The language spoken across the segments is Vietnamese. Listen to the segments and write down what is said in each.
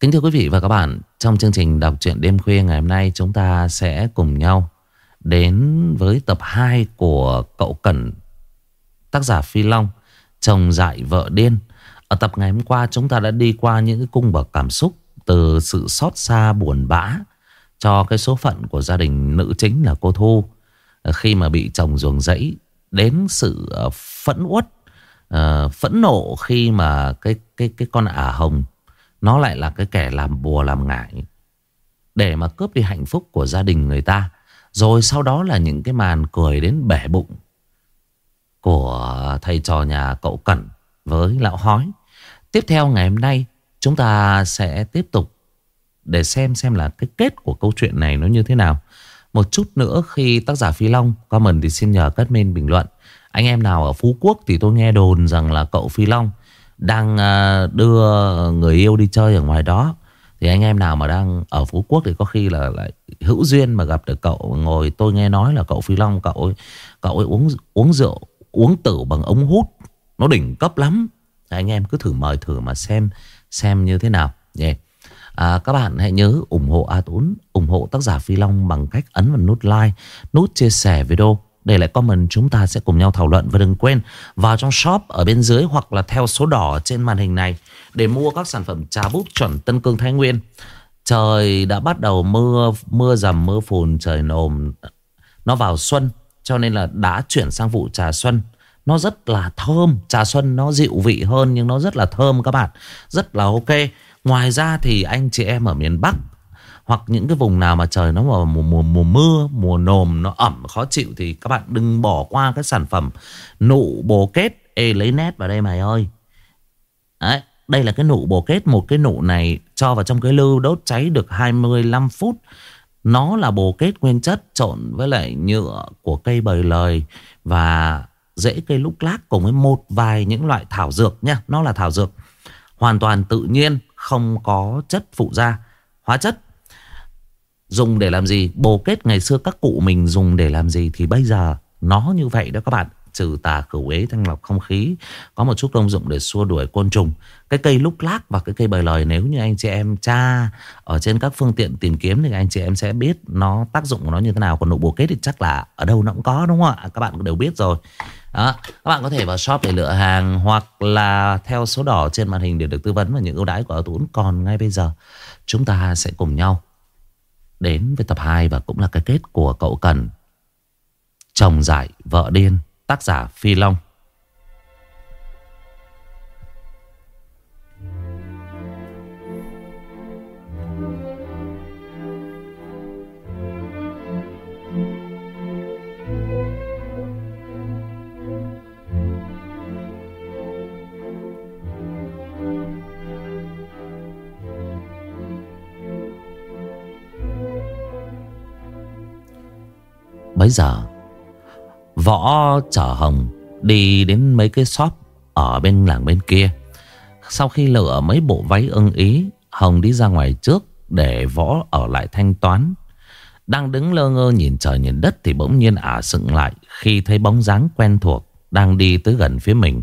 Kính thưa quý vị và các bạn, trong chương trình đọc truyện đêm khuya ngày hôm nay chúng ta sẽ cùng nhau đến với tập 2 của cậu Cẩn, tác giả Phi Long, chồng dại vợ điên. Ở tập ngày hôm qua chúng ta đã đi qua những cái cung bậc cảm xúc từ sự xót xa buồn bã cho cái số phận của gia đình nữ chính là cô Thu khi mà bị chồng ruồng rẫy đến sự ờ, phẫn uất, ờ, phẫn nộ khi mà cái cái cái con ả hồng nó lại là cái kẻ làm bùa làm ngải. Để mà cướp đi hạnh phúc của gia đình người ta, Rồi sau đó là những cái màn cười đến bể bụng Của thầy trò nhà cậu Cẩn với lão hói. Tiếp theo ngày hôm nay, Chúng ta sẽ tiếp tục Để xem xem là cái kết của câu chuyện này nó như thế nào. Một chút nữa khi tác giả Phi Long Comment thì xin nhờ cất main bình luận. Anh em nào ở Phú Quốc thì tôi nghe đồn rằng là cậu Phi Long đang à, đưa người yêu đi chơi ở ngoài đó. Thì anh em nào mà đang ở Phú Quốc thì có khi là lại hữu duyên mà gặp được cậu ngồi. Tôi nghe nói là cậu Phi Long cậu ấy, cậu ấy uống uống rượu uống tử bằng ống hút. Nó đỉnh cấp lắm. Anh em cứ thử mời thử mà xem xem như thế nào. Yeah. à, các bạn hãy nhớ ủng hộ A Tún ủng hộ tác giả Phi Long bằng cách ấn vào nút like nút chia sẻ video để lại comment chúng ta sẽ cùng nhau thảo luận. Và đừng quên, vào trong shop ở bên dưới Hoặc là theo số đỏ trên màn hình này Để mua các sản phẩm trà búp chuẩn Tân Cương Thái Nguyên. Trời đã bắt đầu mưa Mưa dầm, mưa phùn, trời nồm. Nó vào xuân, Cho nên là đã chuyển sang vụ trà xuân. Nó rất là thơm. Trà xuân nó dịu vị hơn, Nhưng nó rất là thơm các bạn. Rất là ok. Ngoài ra thì anh chị em ở miền Bắc hoặc những cái vùng nào mà trời nó vào mùa, mùa, mùa mưa Mùa nồm nó ẩm khó chịu Thì các bạn đừng bỏ qua cái sản phẩm Nụ bồ kết Ê lấy nét vào đây mày ơi. Đấy đây là cái nụ bồ kết Một cái nụ này cho vào trong cái lưu đốt cháy được 25 phút. Nó là bồ kết nguyên chất trộn với lại nhựa của cây bời lời Và rễ cây lúc lác cùng với một vài những loại thảo dược nha. Nó là thảo dược Hoàn toàn tự nhiên Không có chất phụ gia Hóa chất Dùng để làm gì? Bồ kết ngày xưa các cụ mình dùng để làm gì? Thì bây giờ nó như vậy đó các bạn. Trừ tà khử ế thanh lọc không khí. Có một chút công dụng để xua đuổi côn trùng. Cái cây lúc lác và cái cây bời lời Nếu như anh chị em tra Ở trên các phương tiện tìm kiếm Thì anh chị em sẽ biết Nó tác dụng của nó như thế nào. Còn nụ bồ kết thì chắc là ở đâu nó cũng có đúng không ạ? Các bạn cũng đều biết rồi. Đó, các bạn có thể vào shop để lựa hàng hoặc là theo số đỏ trên màn hình để được tư vấn và những ưu đãi của Tún. Còn ngay bây giờ chúng ta sẽ cùng nhau đến với tập 2 và cũng là cái kết của cậu Cần. Chồng dại, vợ điên, tác giả Phi Long. Tới giờ. Võ chở Hồng Đi đến mấy cái shop Ở bên làng bên kia. Sau khi lựa mấy bộ váy ưng ý, Hồng đi ra ngoài trước Để Võ ở lại thanh toán. Đang đứng lơ ngơ nhìn trời nhìn đất Thì bỗng nhiên ả sững lại Khi thấy bóng dáng quen thuộc Đang đi tới gần phía mình.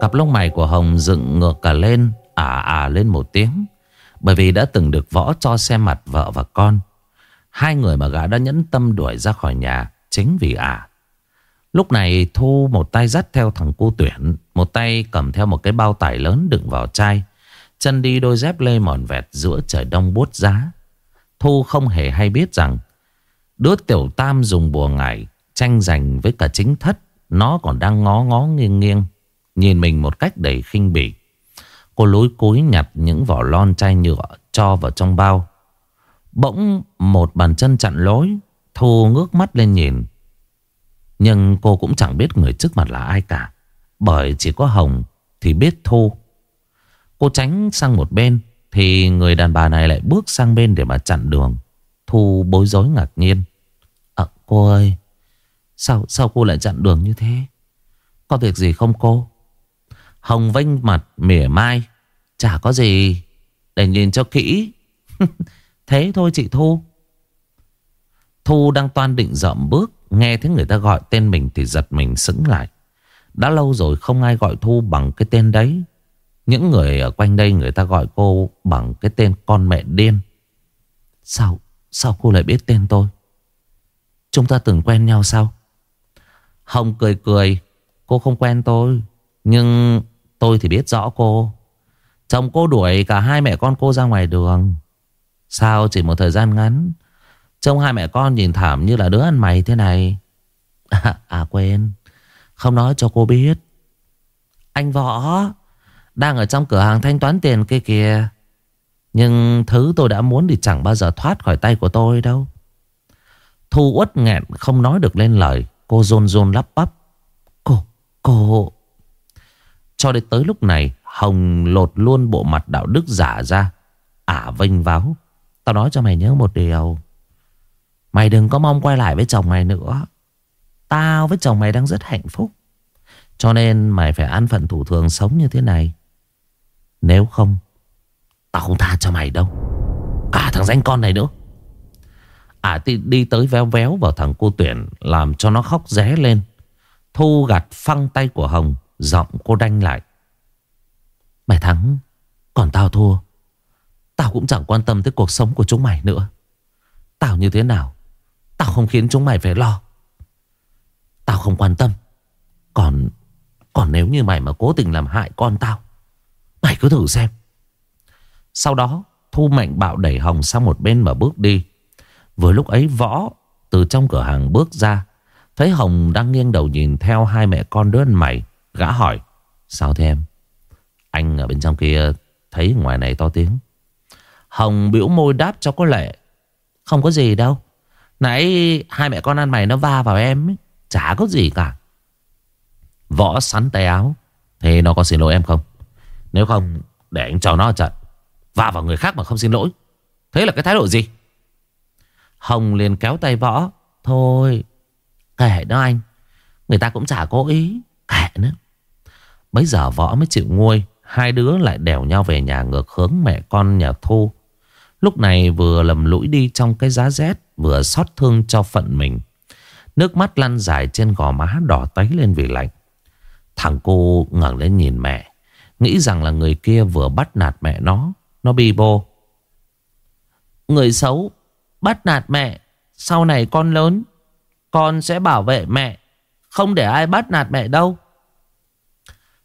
Cặp lông mày của Hồng dựng ngược cả lên, ả ả lên một tiếng, Bởi vì đã từng được Võ cho xem mặt vợ và con. Hai người mà gã đã nhẫn tâm đuổi ra khỏi nhà Chính vì ả à. Lúc này Thu một tay dắt theo thằng cu tuyển, Một tay cầm theo một cái bao tải lớn đựng vào chai, Chân đi đôi dép lê mòn vẹt giữa trời đông buốt giá Thu không hề hay biết rằng, Đứa tiểu tam dùng bùa ngải Tranh giành với cả chính thất, Nó còn đang ngó ngó nghiêng nghiêng, Nhìn mình một cách đầy khinh bỉ Cô lối cúi nhặt những vỏ lon chai nhựa Cho vào trong bao Bỗng một bàn chân chặn lối, Thu ngước mắt lên nhìn. Nhưng cô cũng chẳng biết người trước mặt là ai cả, Bởi chỉ có Hồng Thì biết Thu. Cô tránh sang một bên Thì người đàn bà này lại bước sang bên để mà chặn đường. Thu bối rối ngạc nhiên. À cô ơi, Sao sao cô lại chặn đường như thế? Có việc gì không cô? Hồng vênh mặt mỉa mai. Chả có gì, Để nhìn cho kỹ. Thế thôi chị Thu Thu đang toan định dậm bước Nghe thấy người ta gọi tên mình Thì giật mình sững lại Đã lâu rồi không ai gọi Thu bằng cái tên đấy Những người ở quanh đây người ta gọi cô bằng cái tên con mẹ điên. Sao, sao cô lại biết tên tôi? Chúng ta từng quen nhau sao? Hồng cười cười, cô không quen tôi. Nhưng tôi thì biết rõ cô. Chồng cô đuổi cả hai mẹ con cô ra ngoài đường. Sao chỉ một thời gian ngắn? Trông hai mẹ con nhìn thảm như là đứa ăn mày thế này. À, à quên. Không nói cho cô biết. Anh Võ Đang ở trong cửa hàng thanh toán tiền kia kìa. Nhưng thứ tôi đã muốn thì chẳng bao giờ thoát khỏi tay của tôi đâu. Thu uất nghẹn không nói được lên lời. Cô rôn rôn lắp bắp. Cô, cô. Cho đến tới lúc này Hồng lột luôn bộ mặt đạo đức giả ra. Ả vênh váo. Tao nói cho mày nhớ một điều. Mày đừng có mong quay lại với chồng mày nữa. Tao với chồng mày đang rất hạnh phúc. Cho nên mày phải ăn phận thủ thường sống như thế này. Nếu không, Tao không tha cho mày đâu. Cả thằng danh con này nữa. À thì đi tới véo véo vào thằng cô tuyển Làm cho nó khóc ré lên. Thu gạt phăng tay của Hồng, Giọng cô đanh lại. Mày thắng, Còn tao thua. Tao cũng chẳng quan tâm tới cuộc sống của chúng mày nữa. Tao như thế nào, Tao không khiến chúng mày phải lo. Tao không quan tâm. Còn Còn nếu như mày mà cố tình làm hại con tao, Mày cứ thử xem. Sau đó, Thu mạnh bạo đẩy Hồng sang một bên mà bước đi. Vừa lúc ấy, Võ Từ trong cửa hàng bước ra, Thấy Hồng đang nghiêng đầu nhìn theo hai mẹ con đứa ăn mày, Gã hỏi, Sao thế em? Anh ở bên trong kia Thấy ngoài này to tiếng. Hồng biểu môi đáp cho có lệ. Không có gì đâu. Nãy hai mẹ con ăn mày nó va vào em ấy. Chả có gì cả. Võ sắn tay áo. Thế nó có xin lỗi em không? Nếu không, để anh cho nó trận. Va vào người khác mà không xin lỗi. Thế là cái thái độ gì? Hồng liền kéo tay Võ. Thôi, kệ đó anh. Người ta cũng chả cố ý. Kệ nữa. Bây giờ Võ mới chịu nguôi. Hai đứa lại đèo nhau về nhà ngược hướng mẹ con nhà Thu. Lúc này vừa lầm lũi đi trong cái giá rét, Vừa xót thương cho phận mình. Nước mắt lăn dài trên gò má đỏ tấy lên vì lạnh. Thằng cô ngẩng lên nhìn mẹ, Nghĩ rằng là người kia vừa bắt nạt mẹ nó. Nó bi bô. Người xấu, Bắt nạt mẹ, Sau này con lớn, Con sẽ bảo vệ mẹ, Không để ai bắt nạt mẹ đâu.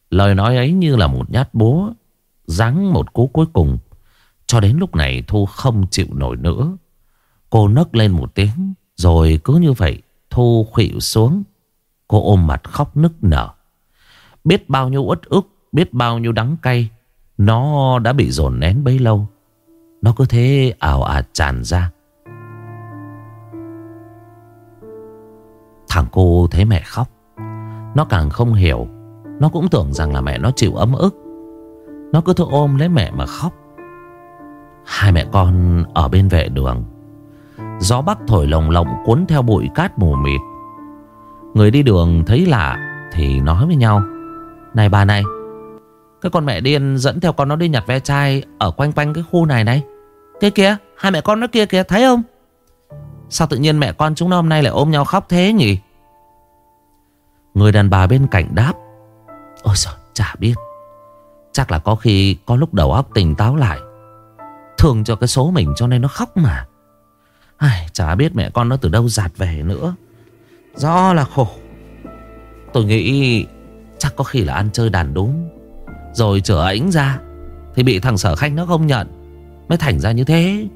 Lời nói ấy như là một nhát búa, Giáng một cú cuối cùng. Cho đến lúc này Thu không chịu nổi nữa. Cô nấc lên một tiếng, Rồi cứ như vậy Thu khuỵu xuống. Cô ôm mặt khóc nức nở. Biết bao nhiêu uất ức, Biết bao nhiêu đắng cay, Nó đã bị dồn nén bấy lâu. Nó cứ thế ảo ạt à tràn ra. Thằng cô thấy mẹ khóc. Nó càng không hiểu. Nó cũng tưởng rằng là mẹ nó chịu ấm ức. Nó cứ thôi ôm lấy mẹ mà khóc. Hai mẹ con ở bên vệ đường. Gió bắc thổi lồng lộng cuốn theo bụi cát mù mịt. Người đi đường thấy lạ Thì nói với nhau, Này bà này, Cái con mẹ điên dẫn theo con nó đi nhặt ve chai Ở quanh quanh cái khu này này. Kia kìa Hai mẹ con nó kia kìa, thấy không? Sao tự nhiên mẹ con chúng nó hôm nay lại ôm nhau khóc thế nhỉ? Người đàn bà bên cạnh đáp, Ôi trời chả biết. Chắc là có khi có lúc đầu óc tỉnh táo lại. Thường cho cái số mình cho nên nó khóc mà. Ai, Chả biết mẹ con nó từ đâu giạt về nữa. Do là khổ. Tôi nghĩ Chắc có khi là ăn chơi đàn đúng. Rồi chở ảnh ra Thì bị thằng sở khanh nó không nhận Mới thành ra như thế.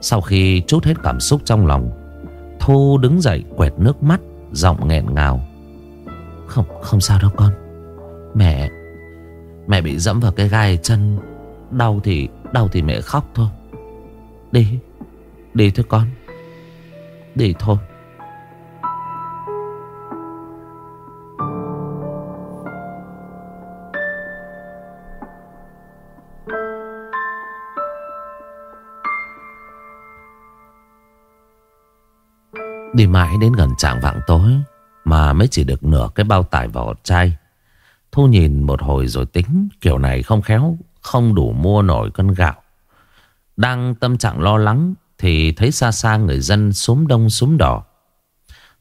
Sau khi chút hết cảm xúc trong lòng Thu đứng dậy quẹt nước mắt Giọng nghẹn ngào. Không không sao đâu con. Mẹ Mẹ bị dẫm vào cái gai chân. Đau thì Đau thì mẹ khóc thôi. Đi Đi thôi con. Đi thôi. Đi mãi đến gần trạng vạng tối Mà mới chỉ được nửa cái bao tải vỏ chai. Thu nhìn một hồi rồi tính, Kiểu này không khéo, không đủ mua nổi cân gạo. Đang tâm trạng lo lắng thì thấy xa xa người dân súng đông súng đỏ.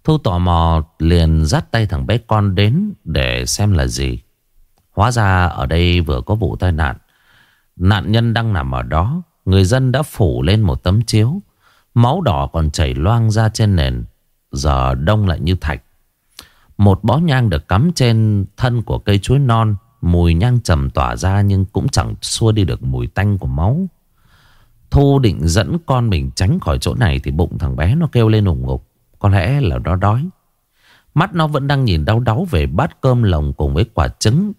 Thu tò mò liền dắt tay thằng bé con đến để xem là gì. Hóa ra ở đây vừa có vụ tai nạn. Nạn nhân đang nằm ở đó. Người dân đã phủ lên một tấm chiếu. Máu đỏ còn chảy loang ra trên nền. Giờ đông lại như thạch. Một bó nhang được cắm trên thân của cây chuối non. Mùi nhang trầm tỏa ra nhưng cũng chẳng xua đi được mùi tanh của máu. Thu định dẫn con mình tránh khỏi chỗ này thì bụng thằng bé nó kêu lên ủng ngục. Có lẽ là nó đói. Mắt nó vẫn đang nhìn đau đáu về bát cơm lồng cùng với quả trứng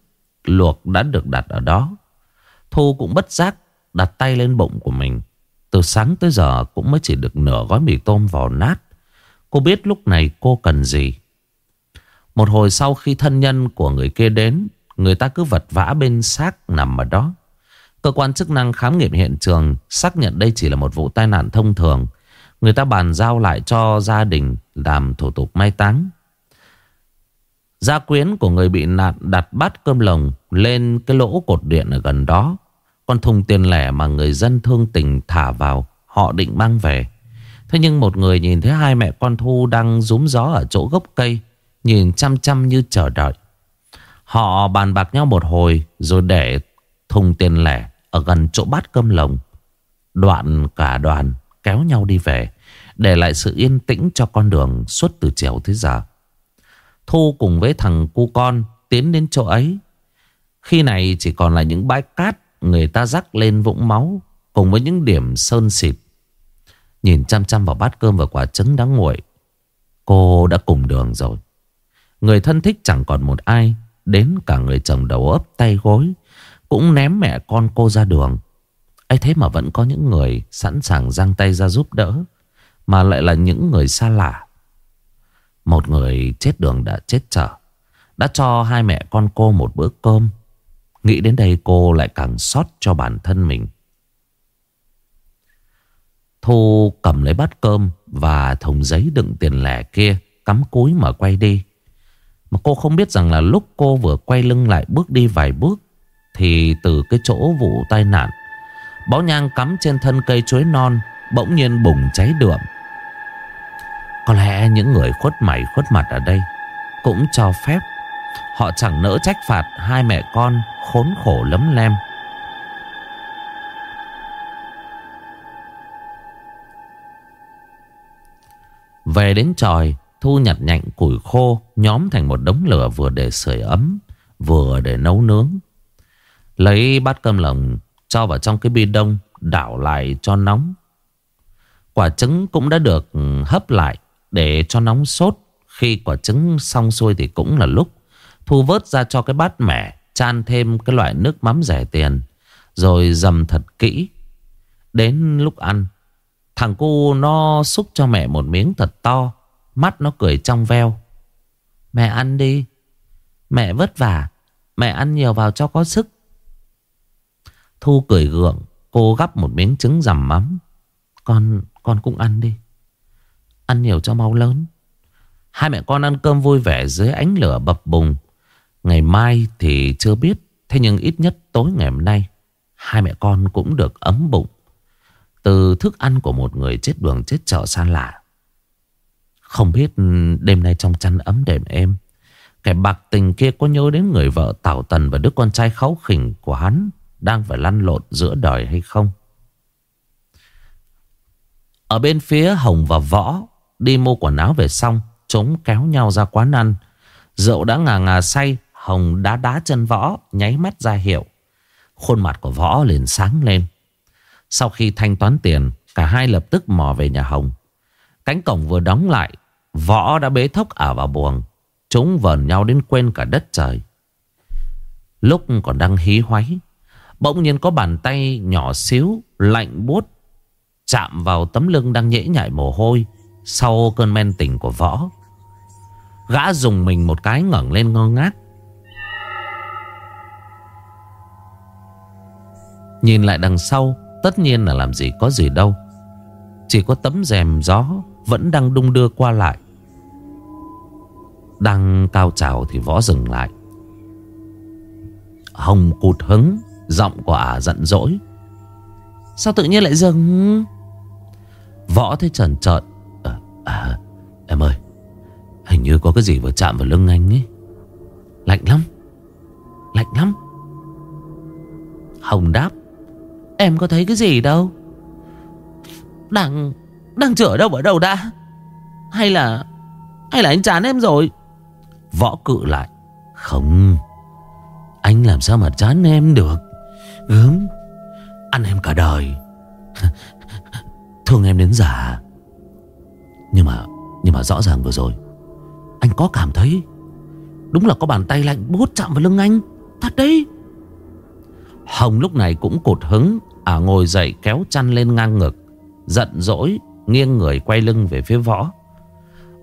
luộc đã được đặt ở đó. Thu cũng bất giác đặt tay lên bụng của mình. Từ sáng tới giờ cũng mới chỉ được nửa gói mì tôm vò nát. Cô biết lúc này cô cần gì. Một hồi sau khi thân nhân của người kia đến, người ta cứ vật vã bên xác nằm ở đó. Cơ quan chức năng khám nghiệm hiện trường xác nhận đây chỉ là một vụ tai nạn thông thường. Người ta bàn giao lại cho gia đình làm thủ tục mai táng. Gia quyến của người bị nạn đặt bát cơm lồng lên cái lỗ cột điện ở gần đó. Con thùng tiền lẻ mà người dân thương tình thả vào, họ định mang về. Thế nhưng một người nhìn thấy hai mẹ con Thu đang rúm gió ở chỗ gốc cây, nhìn chăm chăm như chờ đợi. Họ bàn bạc nhau một hồi rồi để thùng tiền lẻ ở gần chỗ bát cơm lồng. Đoạn cả đoàn kéo nhau đi về, để lại sự yên tĩnh cho con đường suốt từ chiều tới giờ. Thu cùng với thằng cu con tiến đến chỗ ấy. Khi này chỉ còn là những bãi cát người ta rắc lên vũng máu cùng với những điểm sơn xịt. Nhìn chăm chăm vào bát cơm và quả trứng đã nguội. Cô đã cùng đường rồi. Người thân thích chẳng còn một ai. Đến cả người chồng đầu ấp tay gối. Cũng ném mẹ con cô ra đường. ấy thế mà vẫn có những người sẵn sàng giang tay ra giúp đỡ. Mà lại là những người xa lạ. Một người chết đường đã chết chở Đã cho hai mẹ con cô một bữa cơm Nghĩ đến đây cô lại càng xót cho bản thân mình Thu cầm lấy bát cơm Và thùng giấy đựng tiền lẻ kia, Cắm cúi mà quay đi mà cô không biết rằng là lúc cô vừa quay lưng lại bước đi vài bước, Thì từ cái chỗ vụ tai nạn Bó nhang cắm trên thân cây chuối non Bỗng nhiên bùng cháy đượm. Có lẽ những người khuất mày khuất mặt ở đây Cũng cho phép Họ chẳng nỡ trách phạt hai mẹ con khốn khổ lấm lem. Về đến tròi Thu nhặt nhạnh củi khô, Nhóm thành một đống lửa vừa để sưởi ấm, Vừa để nấu nướng. Lấy bát cơm lồng, Cho vào trong cái bi đông, Đảo lại cho nóng. Quả trứng cũng đã được hấp lại để cho nóng sốt. Khi quả trứng xong xuôi thì cũng là lúc Thu vớt ra cho cái bát mẻ, Chan thêm cái loại nước mắm rẻ tiền, Rồi dầm thật kỹ. Đến lúc ăn, Thằng cu nó xúc cho mẹ một miếng thật to. Mắt nó cười trong veo. Mẹ ăn đi. Mẹ vất vả. Mẹ ăn nhiều vào cho có sức. Thu cười gượng Cô gắp một miếng trứng rằm mắm. Con, con cũng ăn đi. Ăn nhiều cho mau lớn. Hai mẹ con ăn cơm vui vẻ dưới ánh lửa bập bùng. Ngày mai thì chưa biết Thế nhưng ít nhất tối ngày hôm nay Hai mẹ con cũng được ấm bụng. Từ thức ăn của một người chết đường chết chợ xa lạ không biết ừ, đêm nay trong chăn ấm đềm êm Kẻ bạc tình kia có nhớ đến người vợ Tảo Tần Và đứa con trai kháu khỉnh của hắn Đang phải lăn lộn giữa đời hay không? Ở bên phía Hồng và Võ, Đi mua quần áo về xong Chúng kéo nhau ra quán ăn. Rượu đã ngà ngà say, Hồng đá đá chân võ, Nháy mắt ra hiệu. Khuôn mặt của võ liền sáng lên. Sau khi thanh toán tiền, Cả hai lập tức mò về nhà Hồng. Cánh cổng vừa đóng lại, Võ đã bế thốc ả vào buồng Chúng vờn nhau đến quên cả đất trời. Lúc còn đang hí hoáy, Bỗng nhiên có bàn tay nhỏ xíu, Lạnh buốt, Chạm vào tấm lưng đang nhễ nhại mồ hôi sau cơn men tỉnh của võ. Gã dùng mình một cái ngẩng lên ngơ ngác. Nhìn lại đằng sau, Tất nhiên là làm gì có gì đâu. Chỉ có tấm rèm gió vẫn đang đung đưa qua lại. Đang cao trào thì võ dừng lại. Hồng cụt hứng, Giọng của ả giận dỗi. Sao tự nhiên lại dừng? Võ thấy trần trợn. À em ơi, Hình như có cái gì vừa chạm vào lưng anh ấy. Lạnh lắm Lạnh lắm. Hồng đáp, Em có thấy cái gì đâu. Đang đang chữa đâu, ở đâu đã? Hay là Hay là anh chán em rồi? Võ cự lại. Không. Anh làm sao mà chán em được? Gớm. Ăn em cả đời. Thương em đến già. Nhưng mà Nhưng mà rõ ràng vừa rồi, Anh có cảm thấy Đúng là có bàn tay lạnh bút chạm vào lưng anh. Thật đấy. Hồng lúc này cũng cột hứng À ngồi dậy kéo chăn lên ngang ngực, Giận dỗi. Nghiêng người quay lưng về phía võ.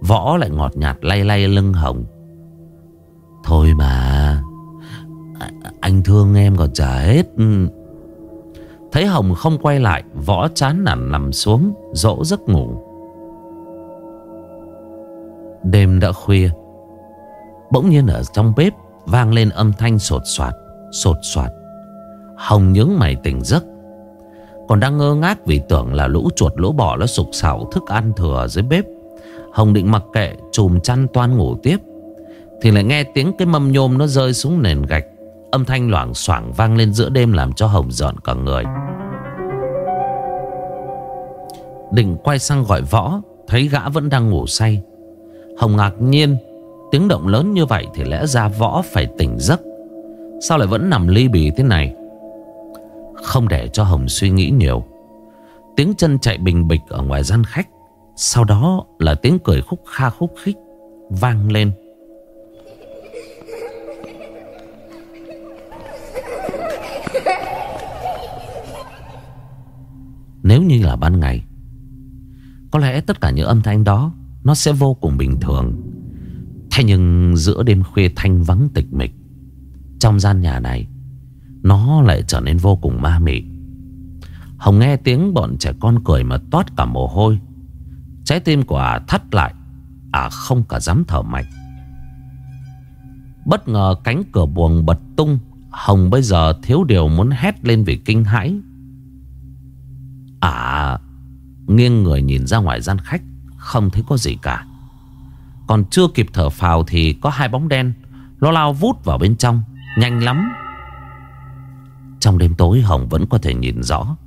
Võ lại ngọt nhạt lay lay lưng Hồng. Thôi mà, Anh thương em còn chả hết. Thấy Hồng không quay lại, Võ chán nản nằm xuống, Dỗ giấc ngủ. Đêm đã khuya. Bỗng nhiên ở trong bếp Vang lên âm thanh sột soạt Sột soạt. Hồng nhướng mày tỉnh giấc. Còn đang ngơ ngác vì tưởng là lũ chuột, lũ bò Nó sục sạo thức ăn thừa dưới bếp. Hồng định mặc kệ, Chùm chăn toan ngủ tiếp. Thì lại nghe tiếng cái mâm nhôm nó rơi xuống nền gạch. Âm thanh loảng xoảng vang lên giữa đêm Làm cho Hồng giận cả người. Định quay sang gọi võ, Thấy gã vẫn đang ngủ say. Hồng ngạc nhiên, Tiếng động lớn như vậy thì lẽ ra võ phải tỉnh giấc. Sao lại vẫn nằm ly bì thế này? Không để cho Hồng suy nghĩ nhiều. Tiếng chân chạy bình bịch ở ngoài gian khách, Sau đó là tiếng cười khúc kha khúc khích Vang lên. Nếu như là ban ngày, Có lẽ tất cả những âm thanh đó Nó sẽ vô cùng bình thường. Thế nhưng giữa đêm khuya thanh vắng tịch mịch, Trong gian nhà này nó lại trở nên vô cùng ma mị. Hồng nghe tiếng bọn trẻ con cười mà toát cả mồ hôi. Trái tim của ả thắt lại. Ả không cả dám thở mạnh. Bất ngờ cánh cửa buồng bật tung. Hồng bây giờ thiếu điều muốn hét lên vì kinh hãi. Ả nghiêng người nhìn ra ngoài gian khách, Không thấy có gì cả. Còn chưa kịp thở phào thì có hai bóng đen Nó lao vút vào bên trong, Nhanh lắm. Trong đêm tối Hồng vẫn có thể nhìn rõ.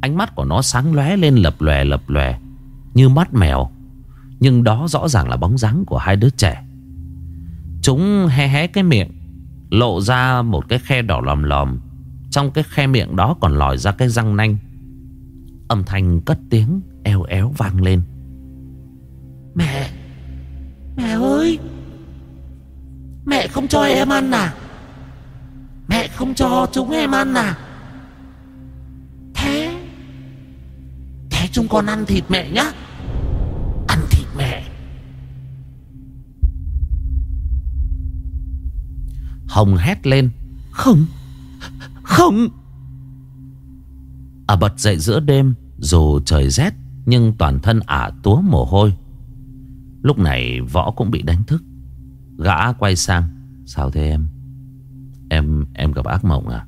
Ánh mắt của nó sáng lóe lên lập lòe lập lòe, Như mắt mèo. Nhưng đó rõ ràng là bóng dáng của hai đứa trẻ. Chúng hé hé cái miệng, Lộ ra một cái khe đỏ lòm lòm. Trong cái khe miệng đó còn lòi ra cái răng nanh. Âm thanh cất tiếng, eo éo vang lên. Mẹ! Mẹ ơi! Mẹ không cho em ăn à? Mẹ không cho chúng em ăn à? Thế? Thế chúng con ăn thịt mẹ nhá. Ăn thịt mẹ. Hồng hét lên. Không. Không. À bật dậy giữa đêm Dù trời rét Nhưng toàn thân ả túa mồ hôi. Lúc này võ cũng bị đánh thức. Gã quay sang. Sao thế em Em em gặp ác mộng à?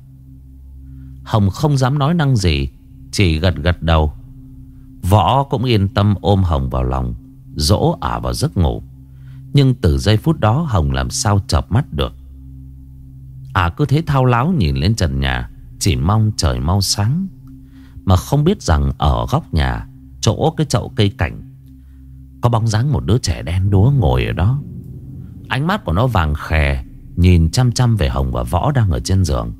Hồng không dám nói năng gì, Chỉ gật gật đầu. Võ cũng yên tâm ôm Hồng vào lòng, Dỗ ả vào giấc ngủ. Nhưng từ giây phút đó, Hồng làm sao chợp mắt được? Ả cứ thế thao láo nhìn lên trần nhà, Chỉ mong trời mau sáng. Mà không biết rằng ở góc nhà, Chỗ cái chậu cây cảnh, có bóng dáng một đứa trẻ đen đúa ngồi ở đó. Ánh mắt của nó vàng khè Nhìn chăm chăm về Hồng và Võ đang ở trên giường.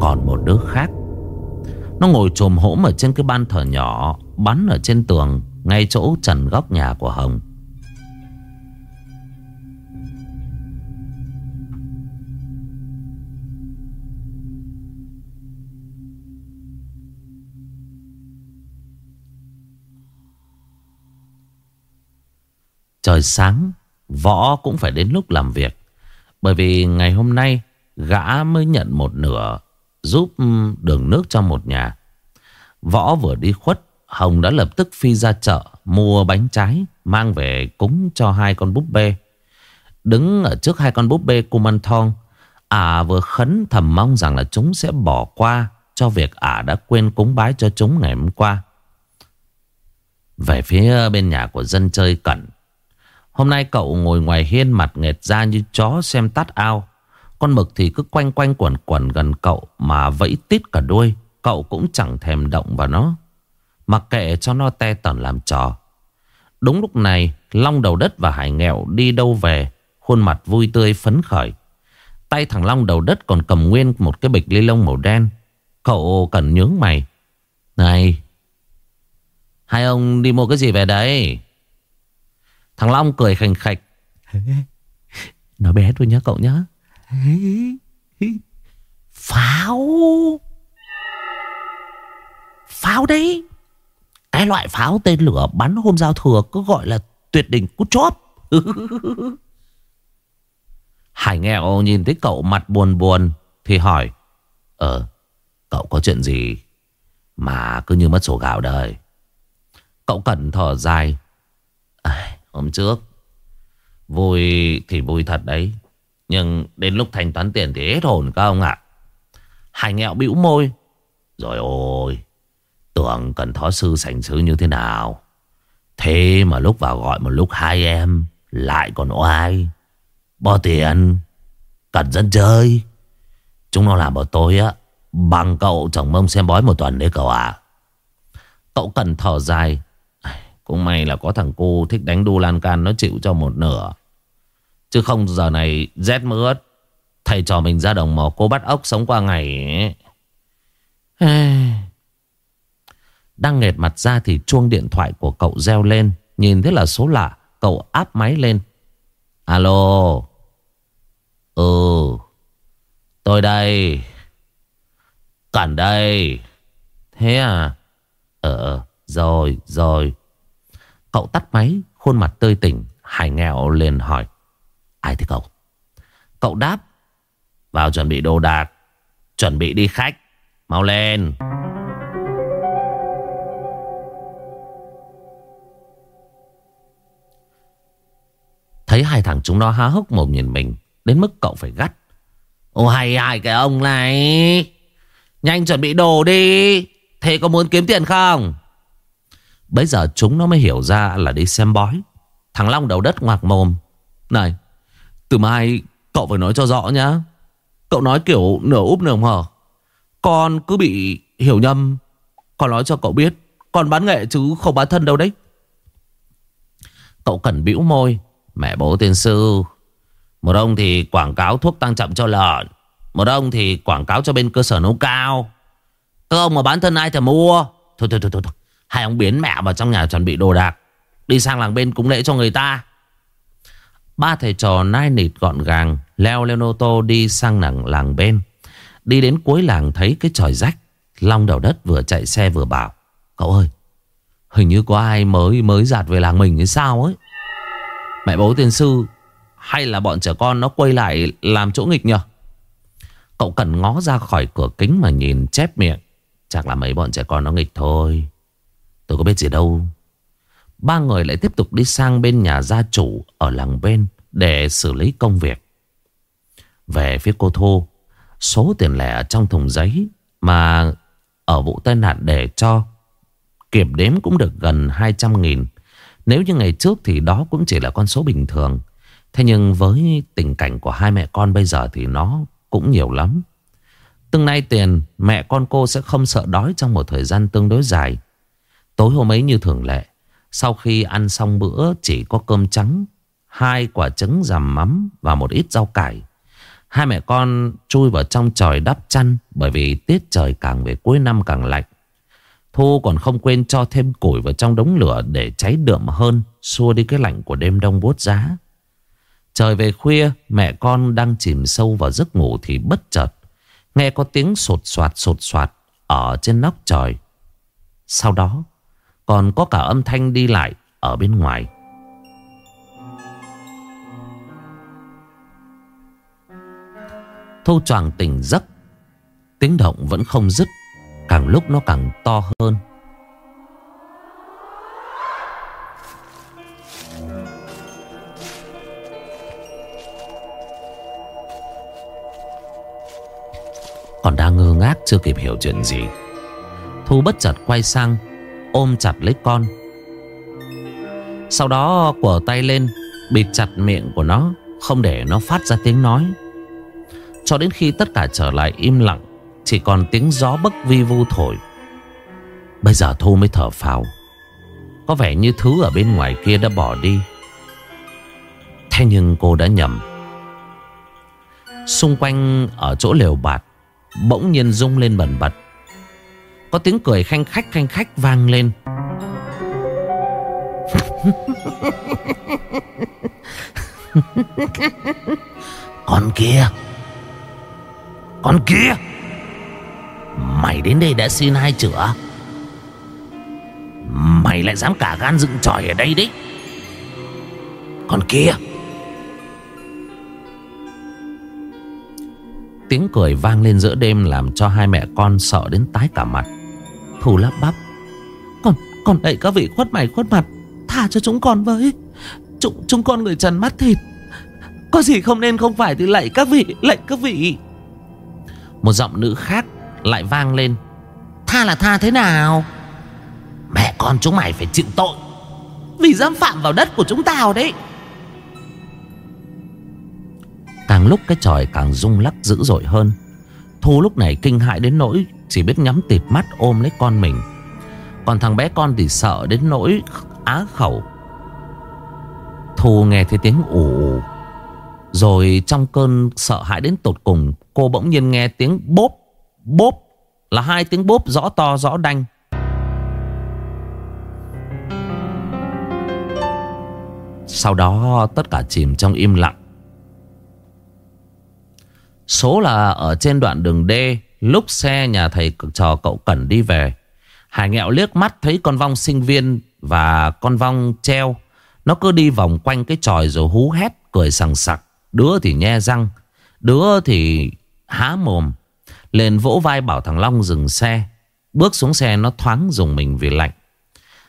Còn một đứa khác. Nó ngồi trồm hỗm ở trên cái ban thờ nhỏ, Bắn ở trên tường, Ngay chỗ trần góc nhà của Hồng. Trời sáng, Võ cũng phải đến lúc làm việc. Bởi vì ngày hôm nay, Gã mới nhận một nửa Giúp đường nước cho một nhà. Võ vừa đi khuất, Hồng đã lập tức phi ra chợ Mua bánh trái Mang về cúng cho hai con búp bê. Đứng ở trước hai con búp bê Kumanthong Ả vừa khấn thầm mong rằng là chúng sẽ bỏ qua Cho việc ả đã quên cúng bái cho chúng ngày hôm qua. Về phía bên nhà của dân chơi cẩn Hôm nay cậu ngồi ngoài hiên mặt nghẹt ra như chó xem tắt ao. Con mực thì cứ quanh quanh quẩn quẩn gần cậu mà vẫy tít cả đuôi. Cậu cũng chẳng thèm động vào nó. Mặc kệ cho nó te tẩn làm trò. Đúng lúc này, Long đầu đất và Hải nghèo đi đâu về. Khuôn mặt vui tươi phấn khởi. Tay thằng Long đầu đất còn cầm nguyên một cái bịch ly lông màu đen. Cậu cần nhướng mày. Này, hai ông đi mua cái gì về đấy? Thằng Long cười khành khạch. Nói bé thôi nhá cậu nhá. Pháo. Pháo đấy. Cái loại pháo tên lửa bắn hôm giao thừa cứ gọi là tuyệt đỉnh cút chóp. Hải nghèo nhìn thấy cậu mặt buồn buồn thì hỏi. Ờ, cậu có chuyện gì mà cứ như mất sổ gạo đời. Cậu cẩn thở dài. À, hôm trước, vui thì vui thật đấy. Nhưng đến lúc thanh toán tiền thì hết hồn các ông ạ. Hải nghẹo bĩu môi. Rồi ôi, tưởng cần thó sư sành sứ như thế nào. Thế mà lúc vào gọi một lúc hai em lại còn oai. Bỏ tiền, cần dân chơi. Chúng nó làm bảo tôi á, bằng cậu chồng mông xem bói một tuần đấy cậu ạ. Cậu cần thở dài. Cũng may là có thằng cô thích đánh đu lan can nó chịu cho một nửa. Chứ không giờ này rét mướt. Thầy trò mình ra đồng mò cô bắt ốc sống qua ngày Đang nghệt mặt ra thì chuông điện thoại của cậu reo lên. Nhìn thấy là số lạ. Cậu áp máy lên. Alo. Ừ. Tôi đây. Cẩn đây. Thế à? Ờ, ờ. rồi, rồi. Cậu tắt máy, khuôn mặt tươi tỉnh. Hải nghèo liền hỏi. Ai thế cậu? Cậu đáp. Vào chuẩn bị đồ đạc. Chuẩn bị đi khách. Mau lên. Thấy hai thằng chúng nó há hốc mồm nhìn mình. Đến mức cậu phải gắt. Ô hay hai cái ông này. Nhanh chuẩn bị đồ đi. Thế có muốn kiếm tiền không? Bây giờ chúng nó mới hiểu ra là đi xem bói. Thằng Long đầu đất ngoạc mồm. Này, từ mai cậu phải nói cho rõ nhá. Cậu nói kiểu nửa úp nửa hở. Con cứ bị hiểu nhầm. Con nói cho cậu biết. Con bán nghệ chứ không bán thân đâu đấy. Cậu cần bĩu môi. Mẹ bố tiên sư. Một ông thì quảng cáo thuốc tăng chậm cho lợn. Một ông thì quảng cáo cho bên cơ sở nấu cao. Các ông mà bán thân ai thì mua. Thôi thôi thôi thôi. Hai ông biến mẹ vào trong nhà chuẩn bị đồ đạc. Đi sang làng bên cúng lễ cho người ta. Ba thầy trò nai nịt gọn gàng leo lên ô tô đi sang làng, làng bên. Đi đến cuối làng thấy cái tròi rách. Long đầu đất vừa chạy xe vừa bảo. Cậu ơi, hình như có ai mới mới giạt về làng mình hay sao ấy. Mẹ bố tiên sư hay là bọn trẻ con nó quay lại làm chỗ nghịch nhờ? Cậu cần ngó ra khỏi cửa kính mà nhìn chép miệng. Chắc là mấy bọn trẻ con nó nghịch thôi. Tôi có biết gì đâu. Ba người lại tiếp tục đi sang bên nhà gia chủ ở làng bên để xử lý công việc. Về phía cô Thu, số tiền lẻ trong thùng giấy mà ở vụ tai nạn để cho kiểm đếm cũng được gần 200 nghìn. Nếu như ngày trước thì đó cũng chỉ là con số bình thường. Thế nhưng với tình cảnh của hai mẹ con bây giờ thì nó cũng nhiều lắm. Từng nay tiền mẹ con cô sẽ không sợ đói trong một thời gian tương đối dài. Tối hôm ấy như thường lệ, sau khi ăn xong bữa chỉ có cơm trắng, hai quả trứng rằm mắm và một ít rau cải. Hai mẹ con chui vào trong tròi đắp chăn bởi vì tiết trời càng về cuối năm càng lạnh. Thu còn không quên cho thêm củi vào trong đống lửa để cháy đượm hơn, xua đi cái lạnh của đêm đông buốt giá. Trời về khuya, mẹ con đang chìm sâu vào giấc ngủ thì bất chợt. Nghe có tiếng sột soạt sột soạt ở trên nóc trời. Sau đó, còn có cả âm thanh đi lại ở bên ngoài. Thu choàng tỉnh giấc. Tiếng động vẫn không dứt. Càng lúc nó càng to hơn. Còn đang ngơ ngác chưa kịp hiểu chuyện gì, Thu bất chợt quay sang Ôm chặt lấy con. Sau đó quở tay lên, Bịt chặt miệng của nó, Không để nó phát ra tiếng nói. Cho đến khi tất cả trở lại im lặng, Chỉ còn tiếng gió bấc vi vu thổi. Bây giờ Thu mới thở phào. Có vẻ như thứ ở bên ngoài kia đã bỏ đi. Thế nhưng cô đã nhầm. Xung quanh ở chỗ lều bạt, Bỗng nhiên rung lên bẩn bật. Có tiếng cười khanh khách khanh khách vang lên. Con kia. Con kia. Mày đến đây đã xin hai chữa. Mày lại dám cả gan dựng tròi ở đây đấy. Con kia. Tiếng cười vang lên giữa đêm Làm cho hai mẹ con sợ đến tái cả mặt Thù lắp bắp. Con, con đẩy các vị khuất mày khuất mặt Tha cho chúng con với. Chúng, chúng con người trần mắt thịt. Có gì không nên không phải thì lạy các vị Lạy các vị. Một giọng nữ khác lại vang lên. Tha là tha thế nào? Mẹ con chúng mày phải chịu tội. Vì dám phạm vào đất của chúng tao đấy. Càng lúc cái tròi càng rung lắc dữ dội hơn. Thu lúc này kinh hãi đến nỗi chỉ biết nhắm tịt mắt ôm lấy con mình. Còn thằng bé con thì sợ đến nỗi á khẩu. Thu nghe thấy tiếng ủ ủ Rồi trong cơn sợ hãi đến tột cùng, Cô bỗng nhiên nghe tiếng bốp Bốp, Là hai tiếng bốp rõ to, rõ đanh. Sau đó tất cả chìm trong im lặng. Số là ở trên đoạn đường D. Lúc xe nhà thầy trò cậu Cẩn đi về, Hải nghẹo liếc mắt thấy con vong sinh viên Và con vong treo. Nó cứ đi vòng quanh cái tròi rồi hú hét, Cười sằng sặc. Đứa thì nhe răng, Đứa thì há mồm. Lên vỗ vai bảo thằng Long dừng xe. Bước xuống xe nó thoáng dùng mình vì lạnh.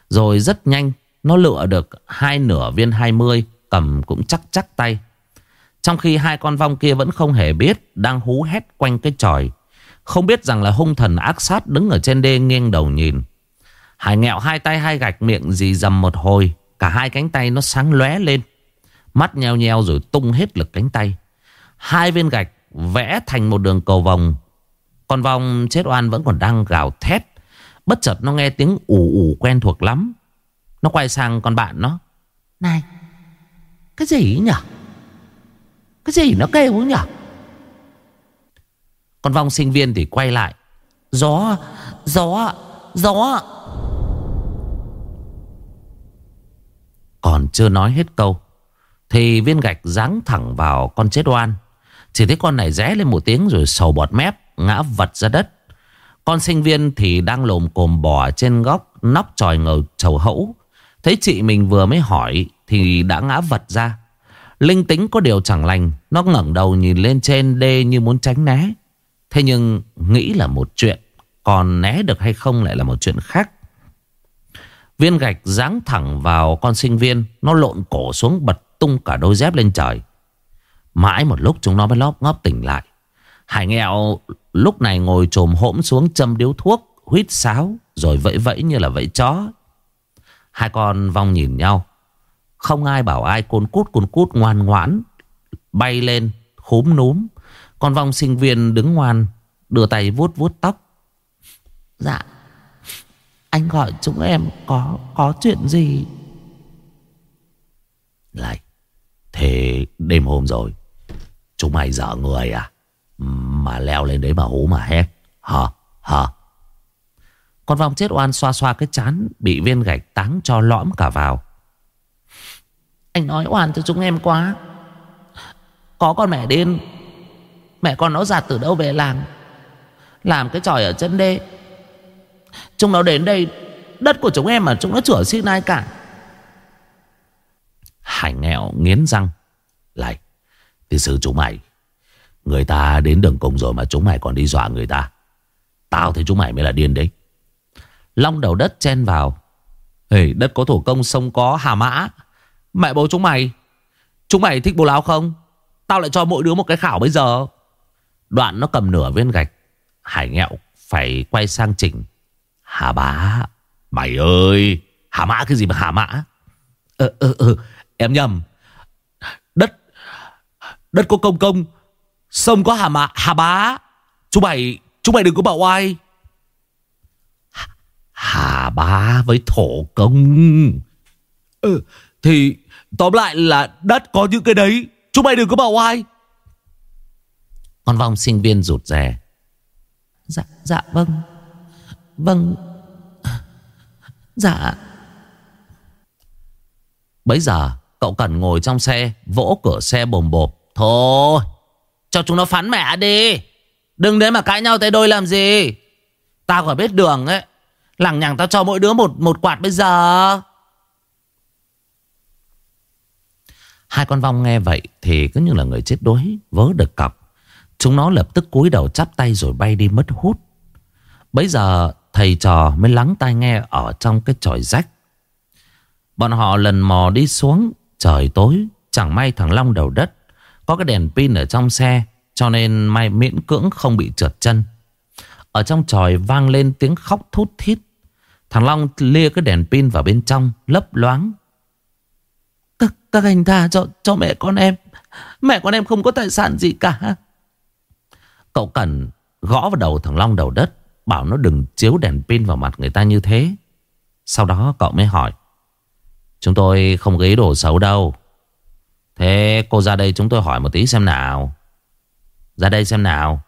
Rồi rất nhanh, Nó lựa được hai nửa viên 20 Cầm cũng chắc chắc tay. Trong khi hai con vong kia vẫn không hề biết, Đang hú hét quanh cái tròi. Không biết rằng là hung thần ác sát Đứng ở trên đê nghiêng đầu nhìn. Hải nghẹo hai tay hai gạch miệng gì dầm một hồi, Cả hai cánh tay nó sáng lóe lên. Mắt nheo nheo rồi tung hết lực cánh tay. Hai viên gạch vẽ thành một đường cầu vòng. Con vòng chết oan vẫn còn đang gào thét. Bất chợt nó nghe tiếng ủ ủ quen thuộc lắm. Nó quay sang con bạn nó. Này, Cái gì nhỉ? Cái gì nó kêu nhỉ? Con vong sinh viên thì quay lại. Gió Gió Gió. Còn chưa nói hết câu, Thì viên gạch giáng thẳng vào con chết oan. Chỉ thấy con này rẽ lên một tiếng rồi sầu bọt mép, Ngã vật ra đất. Con sinh viên thì đang lồm cồm bò trên góc, Nóc tròi ngầu trầu hẫu. Thấy chị mình vừa mới hỏi Thì đã ngã vật ra. Linh tính có điều chẳng lành, Nó ngẩng đầu nhìn lên trên đê như muốn tránh né. Thế nhưng nghĩ là một chuyện Còn né được hay không lại là một chuyện khác. Viên gạch giáng thẳng vào con sinh viên, Nó lộn cổ xuống bật tung cả đôi dép lên trời. Mãi một lúc chúng nó mới lóp ngóp tỉnh lại. Hải nghèo lúc này ngồi trồm hỗn xuống châm điếu thuốc, Huýt sáo, Rồi vẫy vẫy như là vẫy chó. Hai con vong nhìn nhau. Không ai bảo ai côn cút côn cút, ngoan ngoãn, Bay lên, khúm núm. Con vong sinh viên đứng ngoan Đưa tay vuốt vuốt tóc. Dạ Anh gọi chúng em có có chuyện gì? Lại Thế đêm hôm rồi Chúng mày dở người à? Mà leo lên đấy mà hú mà hét. Hả hả? Con vong chết oan xoa xoa cái chán Bị viên gạch táng cho lõm cả vào. Anh nói oan cho chúng em quá. Có con mẹ điên Mẹ con nó giặt từ đâu về làng Làm cái tròi ở chân đê. Chúng nó đến đây Đất của chúng em mà chúng nó chửa xin ai cả. Hải nghèo nghiến răng. Lại Thì sư chúng mày Người ta đến đường cùng rồi mà chúng mày còn đi dọa người ta. Tao thấy chúng mày mới là điên đấy. Long đầu đất chen vào. Ê, đất có thủ công sông có hà mã. Mẹ bố chúng mày Chúng mày thích bố láo không? Tao lại cho mỗi đứa một cái khảo bây giờ. Đoạn nó cầm nửa viên gạch. Hải nghẹo phải quay sang chỉnh. Hà bá Mày ơi Hà mã cái gì mà hà mã? Ờ ờ ờ Em nhầm. Đất đất có công công Sông có hà, Mã hà bá. Chú mày Chú mày đừng có bảo oai Hà bá với thổ công. Ừ, Thì tóm lại là đất có những cái đấy Chú mày đừng có bảo ai. Con vong sinh viên rụt rè. Dạ dạ vâng. Vâng. Dạ. Bấy giờ cậu cần ngồi trong xe Vỗ cửa xe bồm bộp. Thôi Cho chúng nó phán mẹ đi. Đừng đến mà cãi nhau tay đôi làm gì? Tao còn biết đường ấy. Lằng nhằng tao cho mỗi đứa một một quạt bây giờ. Hai con vong nghe vậy Thì cứ như là người chết đuối Vớ được cọc Chúng nó lập tức cúi đầu chắp tay rồi bay đi mất hút. Bấy giờ thầy trò mới lắng tai nghe Ở trong cái tròi rách. Bọn họ lần mò đi xuống Trời tối Chẳng may thằng Long đầu đất Có cái đèn pin ở trong xe Cho nên may miễn cưỡng không bị trượt chân. Ở trong tròi vang lên tiếng khóc thút thít. Thằng Long lia cái đèn pin vào bên trong Lấp loáng. Các, các anh tha cho, cho mẹ con em. Mẹ con em không có tài sản gì cả. Cậu Cẩn gõ vào đầu thằng Long đầu đất, Bảo nó đừng chiếu đèn pin vào mặt người ta như thế. Sau đó cậu mới hỏi, Chúng tôi không có ý đồ xấu đâu. Thế cô ra đây chúng tôi hỏi một tí xem nào. Ra đây xem nào.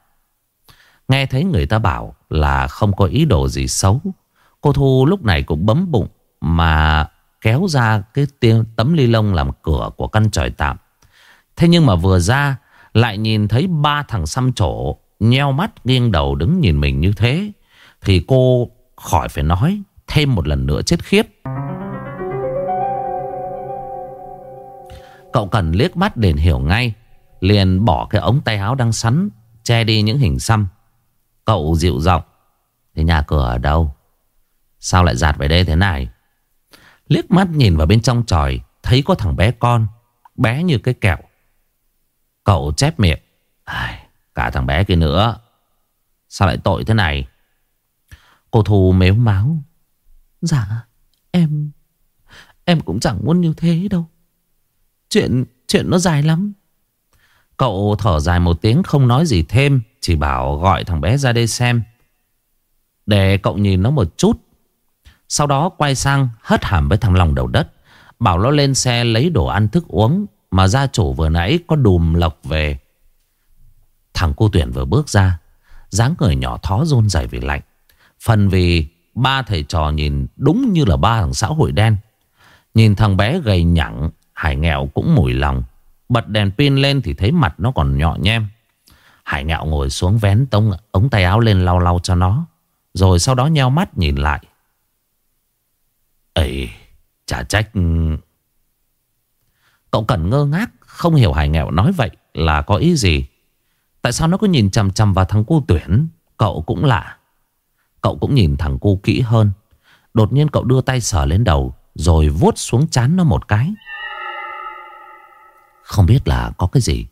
Nghe thấy người ta bảo là không có ý đồ gì xấu, Cô Thu lúc này cũng bấm bụng Mà kéo ra cái tấm ly lông làm cửa của căn tròi tạm. Thế nhưng mà vừa ra lại nhìn thấy ba thằng xăm trổ, Nheo mắt, nghiêng đầu đứng nhìn mình như thế, Thì cô khỏi phải nói Thêm một lần nữa chết khiếp. Cậu cần liếc mắt để hiểu ngay, Liền bỏ cái ống tay áo đang sắn, Che đi những hình xăm. Cậu dịu giọng, Thế nhà cửa ở đâu? Sao lại giạt về đây thế này? Liếc mắt nhìn vào bên trong tròi, Thấy có thằng bé con, Bé như cái kẹo. Cậu chép miệng. Ai, Cả thằng bé kia nữa. Sao lại tội thế này? Cô Thu mếu máu. Dạ em Em cũng chẳng muốn như thế đâu. Chuyện chuyện nó dài lắm. Cậu thở dài một tiếng không nói gì thêm Chỉ bảo gọi thằng bé ra đây xem. Để cậu nhìn nó một chút. Sau đó quay sang hất hàm với thằng lòng đầu đất Bảo nó lên xe lấy đồ ăn thức uống. Mà gia chủ vừa nãy có đùm lộc về. Thằng cô tuyển vừa bước ra, dáng người nhỏ thó rôn rẩy vì lạnh. Phần vì ba thầy trò nhìn đúng như là ba thằng xã hội đen. Nhìn thằng bé gầy nhẳng Hải nghèo cũng mùi lòng. Bật đèn pin lên thì thấy mặt nó còn nhọ nhem. Hải nghèo ngồi xuống vén tông ống tay áo lên lau lau cho nó. Rồi sau đó nheo mắt nhìn lại. Ê, Chả trách Cậu cần ngơ ngác, Không hiểu Hải nghèo nói vậy là có ý gì. Tại sao nó cứ nhìn chằm chằm vào thằng cu tuyển? Cậu cũng lạ. Cậu cũng nhìn thằng cu kỹ hơn. Đột nhiên cậu đưa tay sờ lên đầu, Rồi vuốt xuống chán nó một cái. Không biết là có cái gì.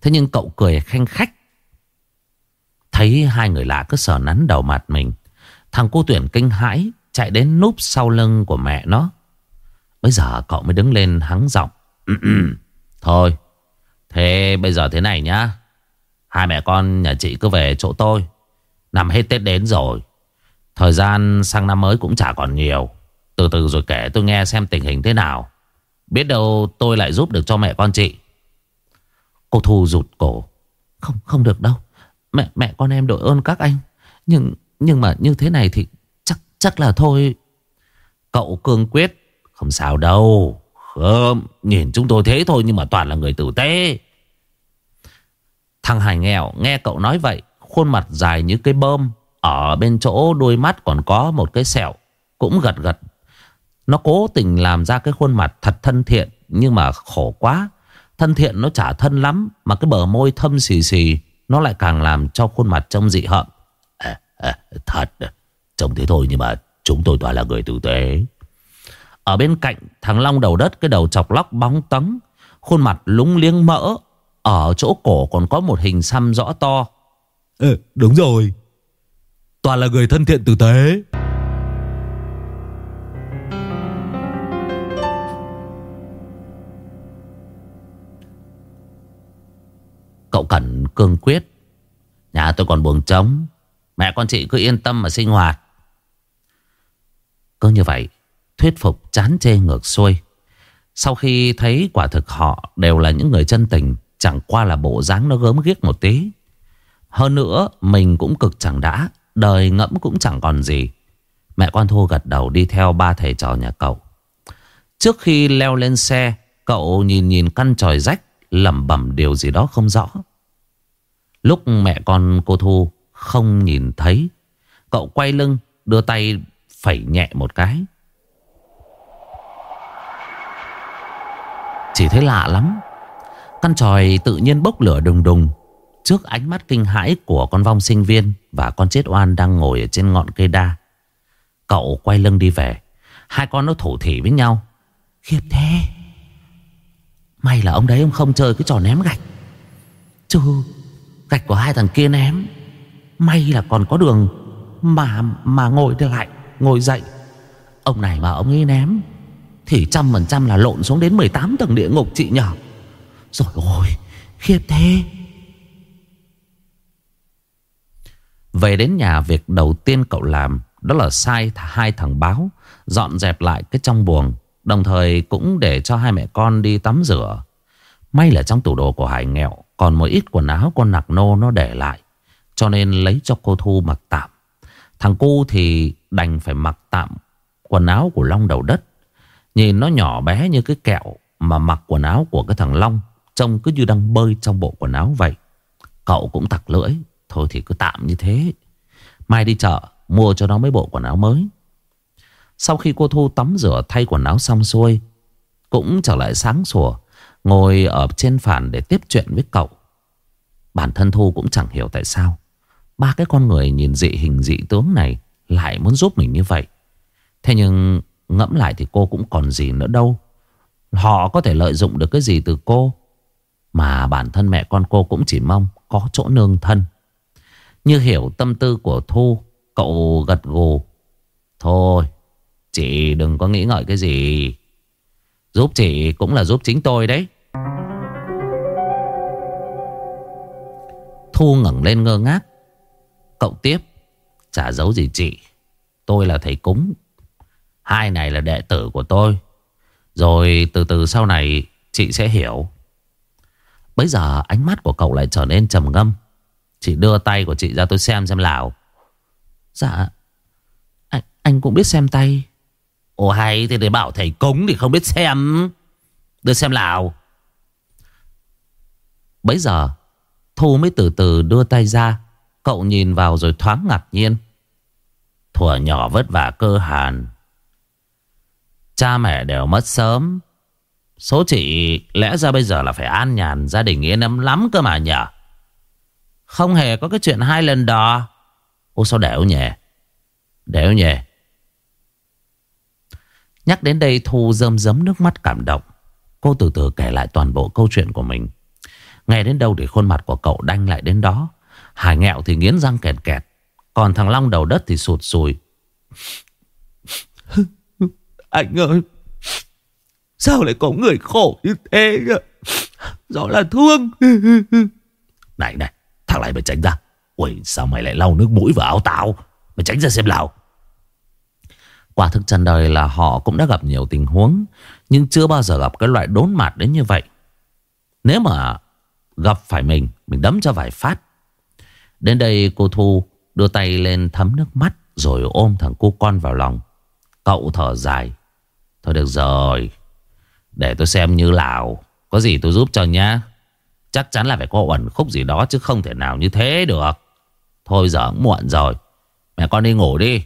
Thế nhưng cậu cười khanh khách. Thấy hai người lạ cứ sờ nắn đầu mặt mình. Thằng cô tuyển kinh hãi, Chạy đến núp sau lưng của mẹ nó. Bây giờ cậu mới đứng lên hắng giọng. Ừ, ừ. Thôi, Thế bây giờ thế này nhá. Hai mẹ con nhà chị cứ về chỗ tôi. Nằm hết Tết đến rồi. Thời gian sang năm mới cũng chả còn nhiều. Từ từ rồi kể tôi nghe xem tình hình thế nào. Biết đâu tôi lại giúp được cho mẹ con chị. Cô Thu rụt cổ. Không không được đâu. Mẹ mẹ con em đội ơn các anh. Nhưng nhưng mà như thế này thì chắc chắc là thôi. Cậu cương quyết, Không sao đâu. Gớm, Nhìn chúng tôi thế thôi nhưng mà toàn là người tử tế. Thằng Hải nghèo nghe cậu nói vậy Khuôn mặt dài như cái bơm Ở bên chỗ đôi mắt còn có một cái sẹo Cũng gật gật. Nó cố tình làm ra cái khuôn mặt thật thân thiện Nhưng mà khổ quá. Thân thiện nó chả thân lắm Mà cái bờ môi thâm xì xì Nó lại càng làm cho khuôn mặt trông dị hợm. À, à, Thật. Trông thế thôi nhưng mà chúng tôi toàn là người tử tế. Ở bên cạnh thằng Long đầu đất Cái đầu chọc lóc bóng tấn Khuôn mặt lúng liếng mỡ ở chỗ cổ còn có một hình xăm rõ to. Ừ đúng rồi. Toàn là người thân thiện tử tế. Cẩn cương quyết. Nhà tôi còn buồng trống. Mẹ con chị cứ yên tâm mà sinh hoạt. Cứ như vậy Thuyết phục, chán chê ngược xuôi. Sau khi thấy quả thực họ Đều là những người chân tình, Chẳng qua là bộ dáng nó gớm ghiếc một tí. Hơn nữa, Mình cũng cực chẳng đã, Đời ngẫm cũng chẳng còn gì. Mẹ con Thu gật đầu đi theo ba thầy trò nhà cậu. Trước khi leo lên xe, Cậu nhìn nhìn căn tròi rách, lẩm bẩm điều gì đó không rõ. Lúc mẹ con cô Thu không nhìn thấy, Cậu quay lưng, đưa tay phẩy nhẹ một cái. Chỉ thấy lạ lắm. Căn tròi tự nhiên bốc lửa đùng đùng Trước ánh mắt kinh hãi của con vong sinh viên Và con chết oan đang ngồi ở trên ngọn cây đa. Cậu quay lưng đi về. Hai con nó thủ thỉ với nhau. Khiếp thế. May là ông đấy ông không chơi cái trò ném gạch. Chứ Gạch của hai thằng kia ném. May là còn có đường Mà mà ngồi lại, Ngồi dậy. Ông này mà ông ấy ném. Thì trăm phần trăm là lộn xuống đến 18 tầng địa ngục, chị nhỏ Rồi ôi, Khiếp thế. Về đến nhà, việc đầu tiên cậu làm Đó là sai hai thằng báo, Dọn dẹp lại cái trong buồng, Đồng thời cũng để cho hai mẹ con đi tắm rửa. May là trong tủ đồ của Hải nghèo, Còn một ít quần áo, con nặc nô nó để lại, Cho nên lấy cho cô Thu mặc tạm. Thằng cu thì đành phải mặc tạm Quần áo của Long đầu đất. Nhìn nó nhỏ bé như cái kẹo Mà mặc quần áo của cái thằng Long, Trông cứ như đang bơi trong bộ quần áo vậy. Cậu cũng tặc lưỡi, Thôi thì cứ tạm như thế. Mai đi chợ, mua cho nó mấy bộ quần áo mới. Sau khi cô Thu tắm rửa thay quần áo xong xuôi, Cũng trở lại sáng sủa, Ngồi ở trên phản để tiếp chuyện với cậu. Bản thân Thu cũng chẳng hiểu tại sao, Ba cái con người nhìn dị hình dị tướng này Lại muốn giúp mình như vậy. Thế nhưng ngẫm lại thì cô cũng còn gì nữa đâu. Họ có thể lợi dụng được cái gì từ cô, Mà bản thân mẹ con cô cũng chỉ mong Có chỗ nương thân. Như hiểu tâm tư của Thu, Cậu gật gù. Thôi, Chị đừng có nghĩ ngợi cái gì. Giúp chị cũng là giúp chính tôi đấy. Thu ngẩng lên ngơ ngác. Cậu tiếp, Chả giấu gì chị. Tôi là thầy cúng Hai này là đệ tử của tôi. Rồi từ từ sau này Chị sẽ hiểu. Bây giờ ánh mắt của cậu lại trở nên trầm ngâm. Chị đưa tay của chị ra tôi xem xem nào. Dạ Anh, anh cũng biết xem tay. Ồ hay thì để bảo thầy cúng thì không biết xem. Đưa xem nào. Bây giờ Thu mới từ từ đưa tay ra. Cậu nhìn vào rồi thoáng ngạc nhiên. Thuở nhỏ vất vả cơ hàn. Cha mẹ đều mất sớm. Số chị lẽ ra bây giờ là phải an nhàn, Gia đình yên ấm lắm cơ mà nhở Không hề có cái chuyện hai lần đó Ô, sao đẻo nhỉ? Đẻo nhỉ? Nhắc đến đây Thu rơm rớm nước mắt cảm động. Cô từ từ kể lại toàn bộ câu chuyện của mình. Nghe đến đâu để khuôn mặt của cậu đanh lại đến đó. Hải nghẹo thì nghiến răng kẹt kẹt. Còn thằng Long đầu đất thì sụt sùi. Anh ơi, Sao lại có người khổ như thế nhỉ? Rõ là thương. Này này, Thằng này mày tránh ra. Ui sao mày lại lau nước mũi vào áo tao Mày tránh ra xem nào. Quả thực trần đời là họ cũng đã gặp nhiều tình huống, Nhưng chưa bao giờ gặp cái loại đốn mặt đến như vậy. Nếu mà gặp phải mình Mình đấm cho vài phát. Đến đây cô Thu đưa tay lên thấm nước mắt Rồi ôm thằng cu con vào lòng. Cậu thở dài. Thôi được rồi. Để tôi xem như lào. Có gì tôi giúp cho nhá. Chắc chắn là phải có ẩn khúc gì đó Chứ không thể nào như thế được. Thôi giờ cũng muộn rồi. Mẹ con đi ngủ đi.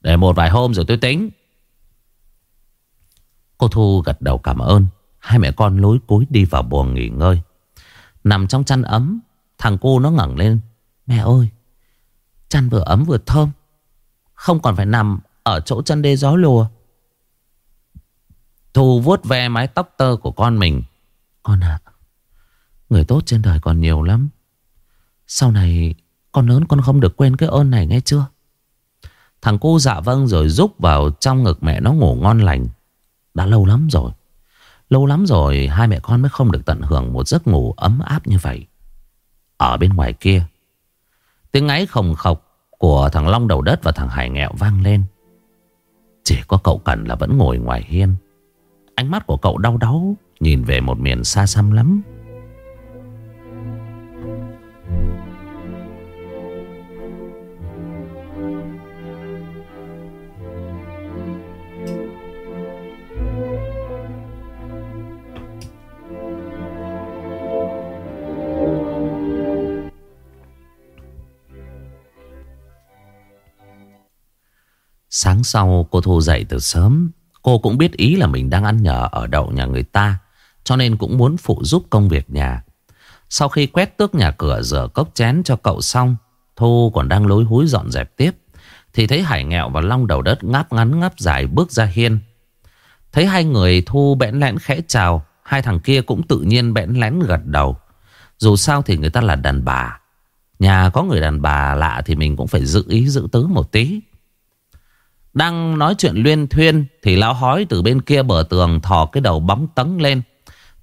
Để một vài hôm rồi tôi tính. Cô Thu gật đầu cảm ơn. Hai mẹ con lối cuối đi vào buồng nghỉ ngơi. Nằm trong chăn ấm, Thằng cô nó ngẩng lên. Mẹ ơi, Chăn vừa ấm vừa thơm. Không còn phải nằm ở chỗ chân đê gió lùa. Thu vuốt ve mái tóc tơ của con mình. Con ạ, Người tốt trên đời còn nhiều lắm. Sau này, Con lớn con không được quên cái ơn này nghe chưa? Thằng cô dạ vâng rồi rúc vào trong ngực mẹ nó ngủ ngon lành. Đã lâu lắm rồi. Lâu lắm rồi, hai mẹ con mới không được tận hưởng một giấc ngủ ấm áp như vậy. Ở bên ngoài kia, Tiếng ấy khồng khọc Của thằng Long đầu đất và thằng Hải nghẹo vang lên. Chỉ có cậu Cần là vẫn ngồi ngoài hiên. Ánh mắt của cậu đau đáu Nhìn về một miền xa xăm lắm. Sáng sau, cô Thu dậy từ sớm. Cô cũng biết ý là mình đang ăn nhờ ở đậu nhà người ta, Cho nên cũng muốn phụ giúp công việc nhà. Sau khi quét tước nhà cửa rửa cốc chén cho cậu xong, Thu còn đang lối húi dọn dẹp tiếp, Thì thấy Hải nghèo và Long đầu đất ngáp ngắn ngáp dài bước ra hiên. Thấy hai người, Thu bẽn lẽn khẽ chào, Hai thằng kia cũng tự nhiên bẽn lẽn gật đầu. Dù sao thì người ta là đàn bà. Nhà có người đàn bà lạ thì mình cũng phải giữ ý giữ tứ một tí đang nói chuyện luyên thuyên Thì lão hói từ bên kia bờ tường Thò cái đầu bóng tấn lên.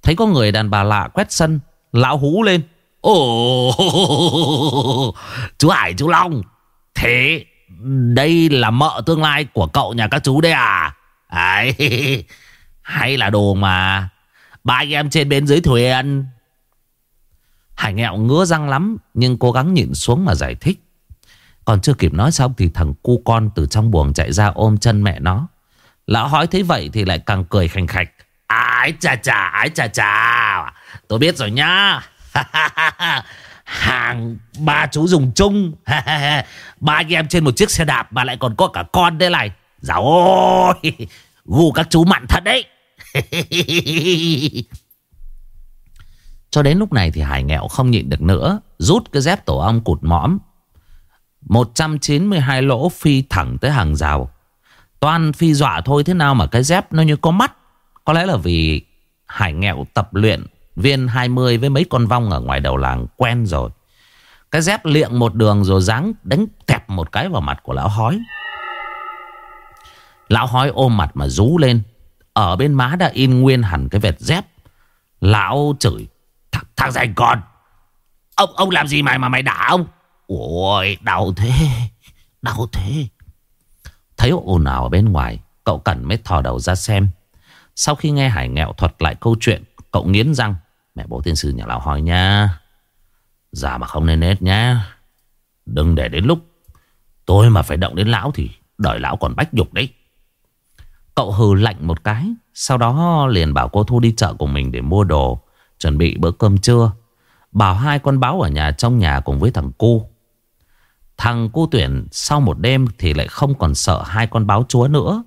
Thấy có người đàn bà lạ quét sân, Lão hú lên. Ồ, Chú Hải, chú Long. Thế, đây là mợ tương lai của cậu nhà các chú đấy à? Đấy Hay là đồ mà Ba anh em trên bên dưới thuyền. Hải nghẹo ngứa răng lắm, Nhưng cố gắng nhịn xuống mà giải thích còn chưa kịp nói xong thì thằng cu con từ trong buồng chạy ra ôm chân mẹ nó. Lão hói thấy vậy thì lại càng cười khành khạch. Ái chà chà, ái chà chà. Tôi biết rồi nhá. Hàng ba chú dùng chung. ba anh em trên một chiếc xe đạp mà lại còn có cả con đây này. Dạo ôi, gu các chú mặn thật đấy. Cho đến lúc này thì Hải nghẹo không nhịn được nữa Rút cái dép tổ ong cụt mõm 192 lỗ phi thẳng tới hàng rào. Toàn phi dọa thôi thế nào mà cái dép nó như có mắt. Có lẽ là vì Hải nghèo tập luyện viên 20 với mấy con vong ở ngoài đầu làng quen rồi. Cái dép liệng một đường rồi dáng đánh tẹp một cái vào mặt của lão hói. Lão hói ôm mặt mà rú lên. Ở bên má đã in nguyên hẳn cái vệt dép. Lão chửi. Thằng, thằng rành con. Ông ông làm gì mày mà mày đả ông? Ôi, đau thế Đau thế. Thấy ồn ào ở bên ngoài, Cậu Cẩn mới thò đầu ra xem. Sau khi nghe Hải nghẹo thuật lại câu chuyện, Cậu nghiến răng. Mẹ bố tiên sư nhà lão hỏi nha. Già mà không nên nết nha Đừng để đến lúc Tôi mà phải động đến lão thì Đợi lão còn bách nhục đấy. Cậu hừ lạnh một cái, Sau đó liền bảo cô Thu đi chợ cùng mình để mua đồ, Chuẩn bị bữa cơm trưa. Bảo hai con báo ở nhà trong nhà cùng với thằng cu. Thằng cu tuyển sau một đêm thì lại không còn sợ hai con báo chúa nữa.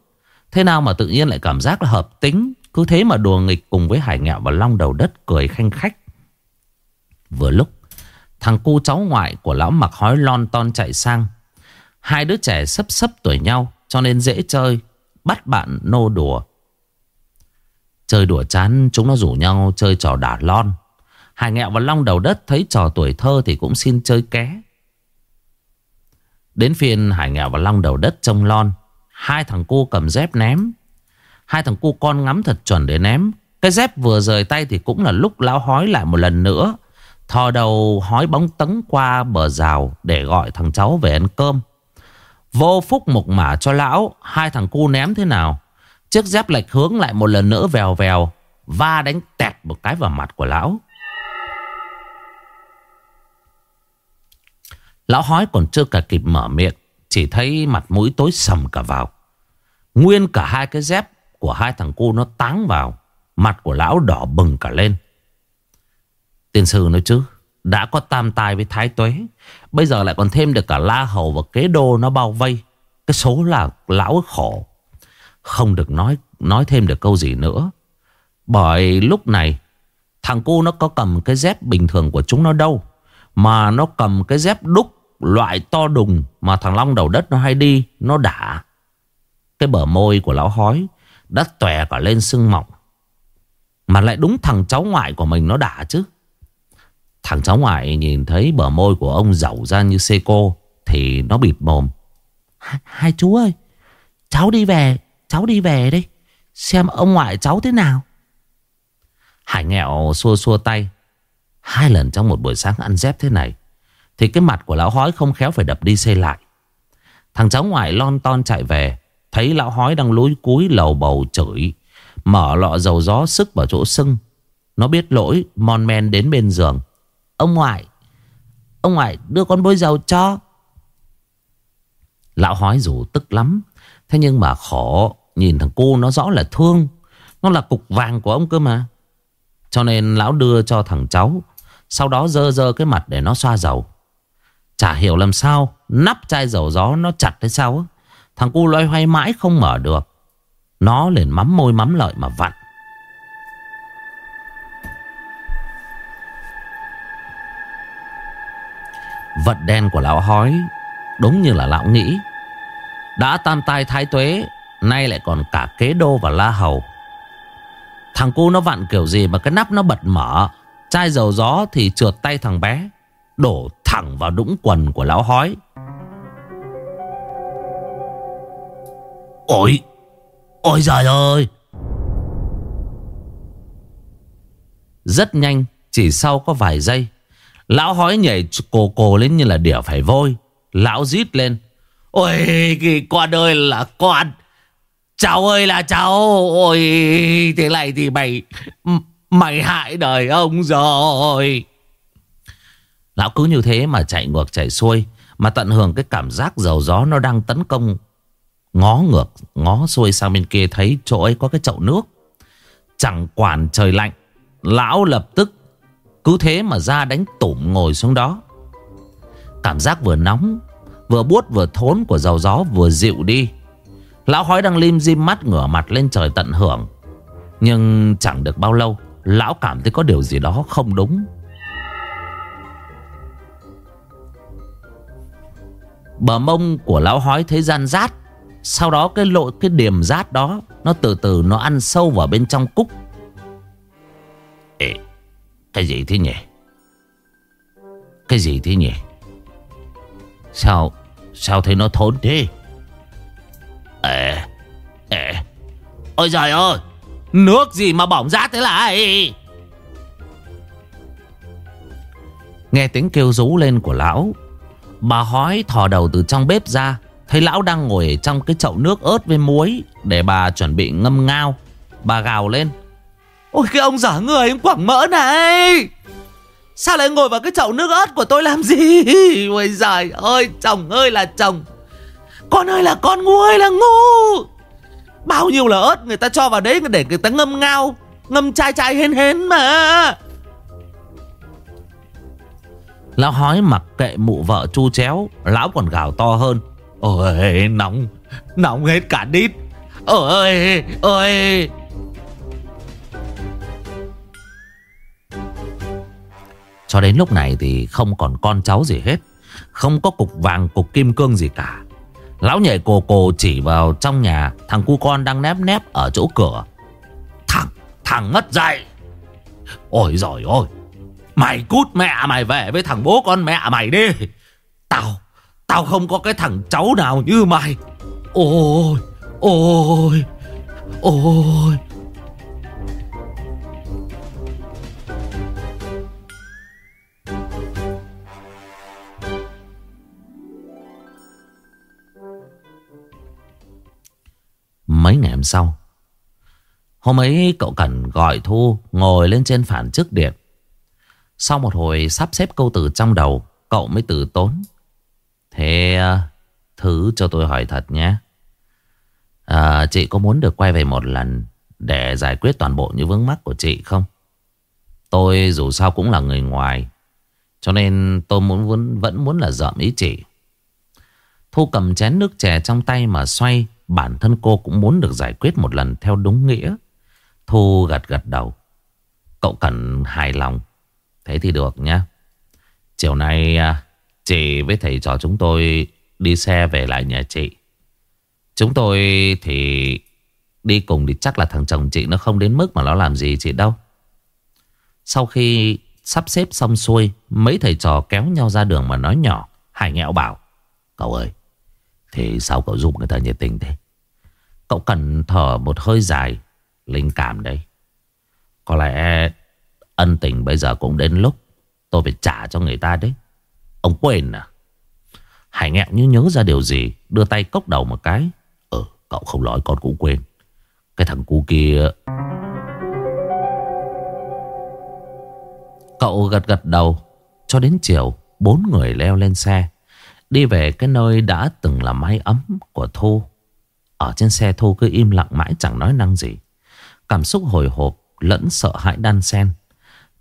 Thế nào mà tự nhiên lại cảm giác là hợp tính. Cứ thế mà đùa nghịch cùng với hải ngạo và long đầu đất cười khanh khách. Vừa lúc, thằng cu cháu ngoại của lão mặc hói lon ton chạy sang. Hai đứa trẻ sấp sấp tuổi nhau cho nên dễ chơi, bắt bạn nô đùa. Chơi đùa chán chúng nó rủ nhau chơi trò đả lon. Hải nghẹo và long đầu đất thấy trò tuổi thơ thì cũng xin chơi ké. Đến phiên Hải Nghèo và Long đầu đất trông lon, Hai thằng cu cầm dép ném. Hai thằng cu con ngắm thật chuẩn để ném. Cái dép vừa rời tay thì cũng là lúc lão hói lại một lần nữa. Thò đầu hói bóng tấn qua bờ rào Để gọi thằng cháu về ăn cơm. Vô phúc mục mả cho lão, Hai thằng cu ném thế nào? Chiếc dép lệch hướng lại một lần nữa vèo vèo, Va đánh tẹt một cái vào mặt của lão. Lão hói còn chưa cả kịp mở miệng, Chỉ thấy mặt mũi tối sầm cả vào. Nguyên cả hai cái dép Của hai thằng cu nó táng vào, Mặt của lão đỏ bừng cả lên. Tiên sư nói chứ, Đã có tam tài với thái tuế, Bây giờ lại còn thêm được cả la hầu và kế đô nó bao vây. Cái số là lão khổ. Không được nói nói thêm được câu gì nữa. Bởi lúc này, Thằng cu nó có cầm cái dép bình thường của chúng nó đâu, Mà nó cầm cái dép đúc loại to đùng mà thằng Long đầu đất nó hay đi, nó đả. Cái bờ môi của lão hói đã tòe cả lên sưng mọng. Mà lại đúng thằng cháu ngoại của mình nó đả chứ. Thằng cháu ngoại nhìn thấy bờ môi của ông dẩu ra như xê cô thì nó bịt mồm. Hai, hai chú ơi, cháu đi về, cháu đi về đi. Xem ông ngoại cháu thế nào. Hải nghèo xua xua tay. Hai lần trong một buổi sáng ăn dép thế này thì cái mặt của lão hói không khéo phải đập đi xây lại. Thằng cháu ngoại lon ton chạy về, Thấy lão hói đang lúi cúi lầu bầu chửi, Mở lọ dầu gió sức vào chỗ sưng. Nó biết lỗi, Mon men đến bên giường. Ông ngoại Ông ngoại đưa con bôi dầu cho. Lão hói dù tức lắm, Thế nhưng mà khổ, Nhìn thằng cô nó rõ là thương. Nó là cục vàng của ông cơ mà. Cho nên lão đưa cho thằng cháu, Sau đó dơ dơ cái mặt để nó xoa dầu. Chả hiểu làm sao Nắp chai dầu gió nó chặt thế sao Thằng cu loay hoay mãi không mở được. Nó liền mắm môi mắm lợi mà vặn. Vật đen của lão hói, Đúng như là lão nghĩ, Đã tam tai thái tuế, Nay lại còn cả kế đô và la hầu. Thằng cu nó vặn kiểu gì mà cái nắp nó bật mở, Chai dầu gió thì trượt tay thằng bé. Đổ thẳng vào đũng quần của lão hói. Ôi Ôi trời ơi! Rất nhanh, Chỉ sau có vài giây, Lão hói nhảy cồ cồ lên như là đỉa phải vôi. Lão rít lên, Ôi cái con ơi là con Cháu ơi là cháu! Ôi, thế này thì mày Mày hại đời ông rồi! Lão cứ như thế mà chạy ngược, chạy xuôi, Mà tận hưởng cái cảm giác dầu gió nó đang tấn công, Ngó ngược, Ngó xuôi sang bên kia thấy chỗ ấy có cái chậu nước. Chẳng quản trời lạnh, Lão lập tức Cứ thế mà ra đánh tủm ngồi xuống đó. Cảm giác vừa nóng, Vừa buốt, vừa thốn của dầu gió vừa dịu đi. Lão hói đang lim dim mắt ngửa mặt lên trời tận hưởng. Nhưng chẳng được bao lâu, Lão cảm thấy có điều gì đó không đúng. Bờ mông của lão hói thấy gian rát. Sau đó cái lộ cái điểm rát đó Nó từ từ nó ăn sâu vào bên trong cúc. Ê, Cái gì thế nhỉ? Cái gì thế nhỉ? Sao Sao thấy nó thốn thế? Ê Ê Ôi trời ơi Nước gì mà bỏng rát thế lại Nghe tiếng kêu rú lên của lão Bà hói thò đầu từ trong bếp ra, Thấy lão đang ngồi trong cái chậu nước ớt với muối Để bà chuẩn bị ngâm ngao. Bà gào lên, Ôi, cái ông giả người, ông quảng mỡ này! Sao lại ngồi vào cái chậu nước ớt của tôi làm gì? Ôi giời ơi, chồng ơi là chồng. Con ơi là con ngu ơi là ngu! Bao nhiêu là ớt người ta cho vào đấy để người ta ngâm ngao, Ngâm chai chai hên hên mà. Lão hói mặc kệ mụ vợ chu chéo Lão còn gào to hơn. Ôi nóng Nóng hết cả đít. Ôi ôi. Cho đến lúc này thì không còn con cháu gì hết. Không có cục vàng cục kim cương gì cả. Lão nhảy cồ cồ chỉ vào trong nhà Thằng cu con đang nép nép ở chỗ cửa. Thằng, thằng ngất dậy. Ôi giời ơi. Mày cút mẹ mày về với thằng bố con mẹ mày đi. Tao Tao không có cái thằng cháu nào như mày. Ôi Ôi Ôi. Mấy ngày hôm sau, Hôm ấy cậu Cần gọi Thu Ngồi lên trên phản trước điện sau một hồi sắp xếp câu từ trong đầu Cậu mới từ tốn. Thế à, thứ cho tôi hỏi thật nhé. À, Chị có muốn được quay về một lần Để giải quyết toàn bộ những vướng mắc của chị không? Tôi dù sao cũng là người ngoài Cho nên tôi muốn, muốn vẫn muốn là dợm ý chị. Thu cầm chén nước chè trong tay mà xoay Bản thân cô cũng muốn được giải quyết một lần theo đúng nghĩa. Thu gật gật đầu. Cậu cần hài lòng. Thế thì được nhá. Chiều nay à, chị với thầy trò chúng tôi đi xe về lại nhà chị. Chúng tôi thì đi cùng thì chắc là thằng chồng chị nó không đến mức mà nó làm gì chị đâu. Sau khi sắp xếp xong xuôi, Mấy thầy trò kéo nhau ra đường mà nói nhỏ Hải nghẹo bảo, Cậu ơi, Thì sao cậu giúp người ta nhiệt tình thế? Cậu cần thở một hơi dài, Linh cảm đấy. Có lẽ Ân tình bây giờ cũng đến lúc Tôi phải trả cho người ta đấy. Ông quên à? Hải nghẹo như nhớ ra điều gì, Đưa tay cốc đầu một cái. Ừ cậu không nói con cũng quên. Cái thằng cu kia Cậu gật gật đầu, Cho đến chiều, Bốn người leo lên xe. Đi về cái nơi đã từng là mái ấm của Thu. Ở trên xe Thu cứ im lặng mãi chẳng nói năng gì. Cảm xúc hồi hộp lẫn sợ hãi đan xen.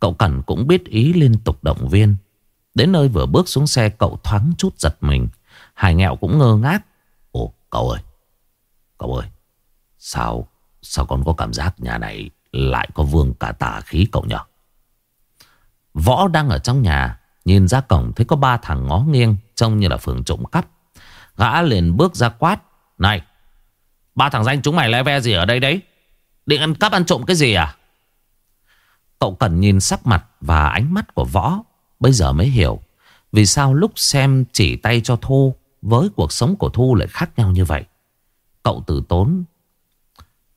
Cậu Cẩn cũng biết ý liên tục động viên. Đến nơi vừa bước xuống xe, cậu thoáng chút giật mình. Hải nghẹo cũng ngơ ngác. Ồ, cậu ơi Cậu ơi, Sao Sao con có cảm giác nhà này Lại có vương cả tà khí cậu nhỉ Võ đang ở trong nhà, Nhìn ra cổng thấy có ba thằng ngó nghiêng, Trông như là phường trộm cắp. Gã liền bước ra quát, Này, Ba thằng danh chúng mày le ve gì ở đây đấy? Định ăn cắp ăn trộm cái gì à? Cậu cần nhìn sắc mặt và ánh mắt của Võ, Bây giờ mới hiểu Vì sao lúc xem chỉ tay cho Thu Với cuộc sống của Thu lại khác nhau như vậy. Cậu tử tốn,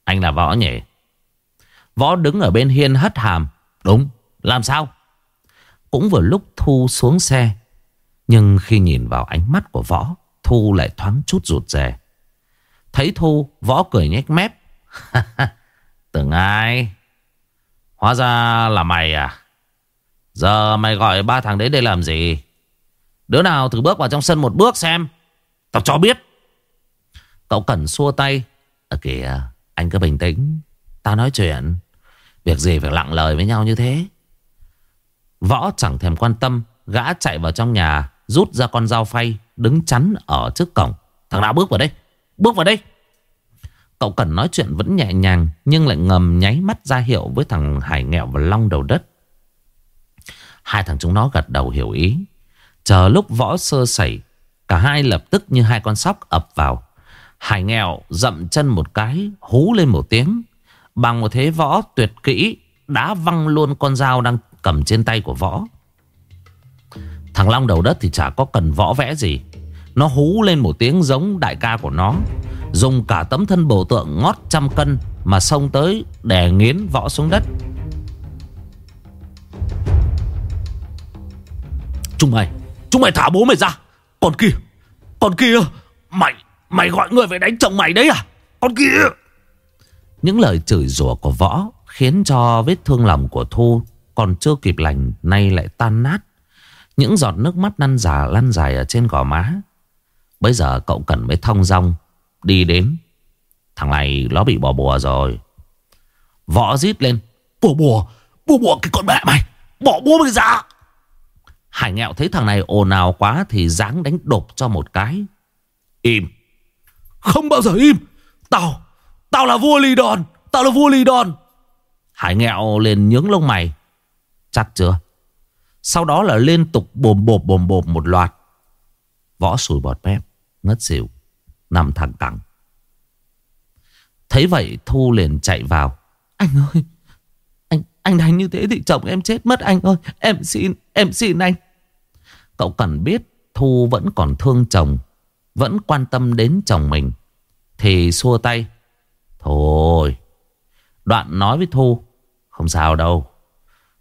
Anh là Võ nhỉ? Võ đứng ở bên hiên hất hàm, Đúng, làm sao? Cũng vừa lúc Thu xuống xe, Nhưng khi nhìn vào ánh mắt của Võ, Thu lại thoáng chút rụt rè. Thấy Thu, Võ cười nhếch mép Tưởng ai? Hóa ra là mày à? Giờ mày gọi ba thằng đấy đây làm gì? Đứa nào thử bước vào trong sân một bước xem. Tao cho biết. Cậu Cẩn xua tay. Ở kìa, anh cứ bình tĩnh. Tao nói chuyện. Việc gì phải lặng lời với nhau như thế? Võ chẳng thèm quan tâm. Gã chạy vào trong nhà, Rút ra con dao phay, Đứng chắn ở trước cổng. Thằng nào bước vào đây? Bước vào đây. Cậu Cẩn nói chuyện vẫn nhẹ nhàng, Nhưng lại ngầm nháy mắt ra hiệu với thằng Hải nghèo và Long đầu đất. Hai thằng chúng nó gật đầu hiểu ý. Chờ lúc võ sơ sẩy, Cả hai lập tức như hai con sóc ập vào. Hải nghèo dậm chân một cái, Hú lên một tiếng. Bằng một thế võ tuyệt kỹ Đã văng luôn con dao đang cầm trên tay của võ. Thằng Long đầu đất thì chả có cần võ vẽ gì. Nó hú lên một tiếng giống đại ca của nó. Dùng cả tấm thân bổ tượng ngót trăm cân Mà xông tới để nghiến võ xuống đất. Chúng mày Chúng mày thả bố mày ra. Còn kia Còn kia, Mày Mày gọi người về đánh chồng mày đấy à? Còn kia. Những lời chửi rủa của võ Khiến cho vết thương lòng của Thu Còn chưa kịp lành, Nay lại tan nát. Những giọt nước mắt lăn giả lăn dài ở trên gò má. Bây giờ cậu cần mới thông dong Đi đến. Thằng này nó bị bỏ bùa rồi. Võ rít lên. Bùa bùa Bùa bùa cái con mẹ mày. Bỏ bố mày ra. Hải nghẹo thấy thằng này ồn ào quá Thì dáng đánh đột cho một cái. Im. Không bao giờ im. Tao Tao là vua lì đòn Tao là vua lì đòn. Hải nghẹo liền nhướng lông mày. Chắc chưa? Sau đó là liên tục bồm bộp bồm bộp một loạt. Võ sùi bọt mép Ngất xỉu Nằm thẳng cẳng Thấy vậy Thu liền chạy vào. Anh ơi Anh anh đánh như thế thì chồng em chết mất anh ơi. Em xin Em xin anh. Cậu cần biết Thu vẫn còn thương chồng Vẫn quan tâm đến chồng mình. Thì xua tay. Thôi Đoạn nói với Thu Không sao đâu.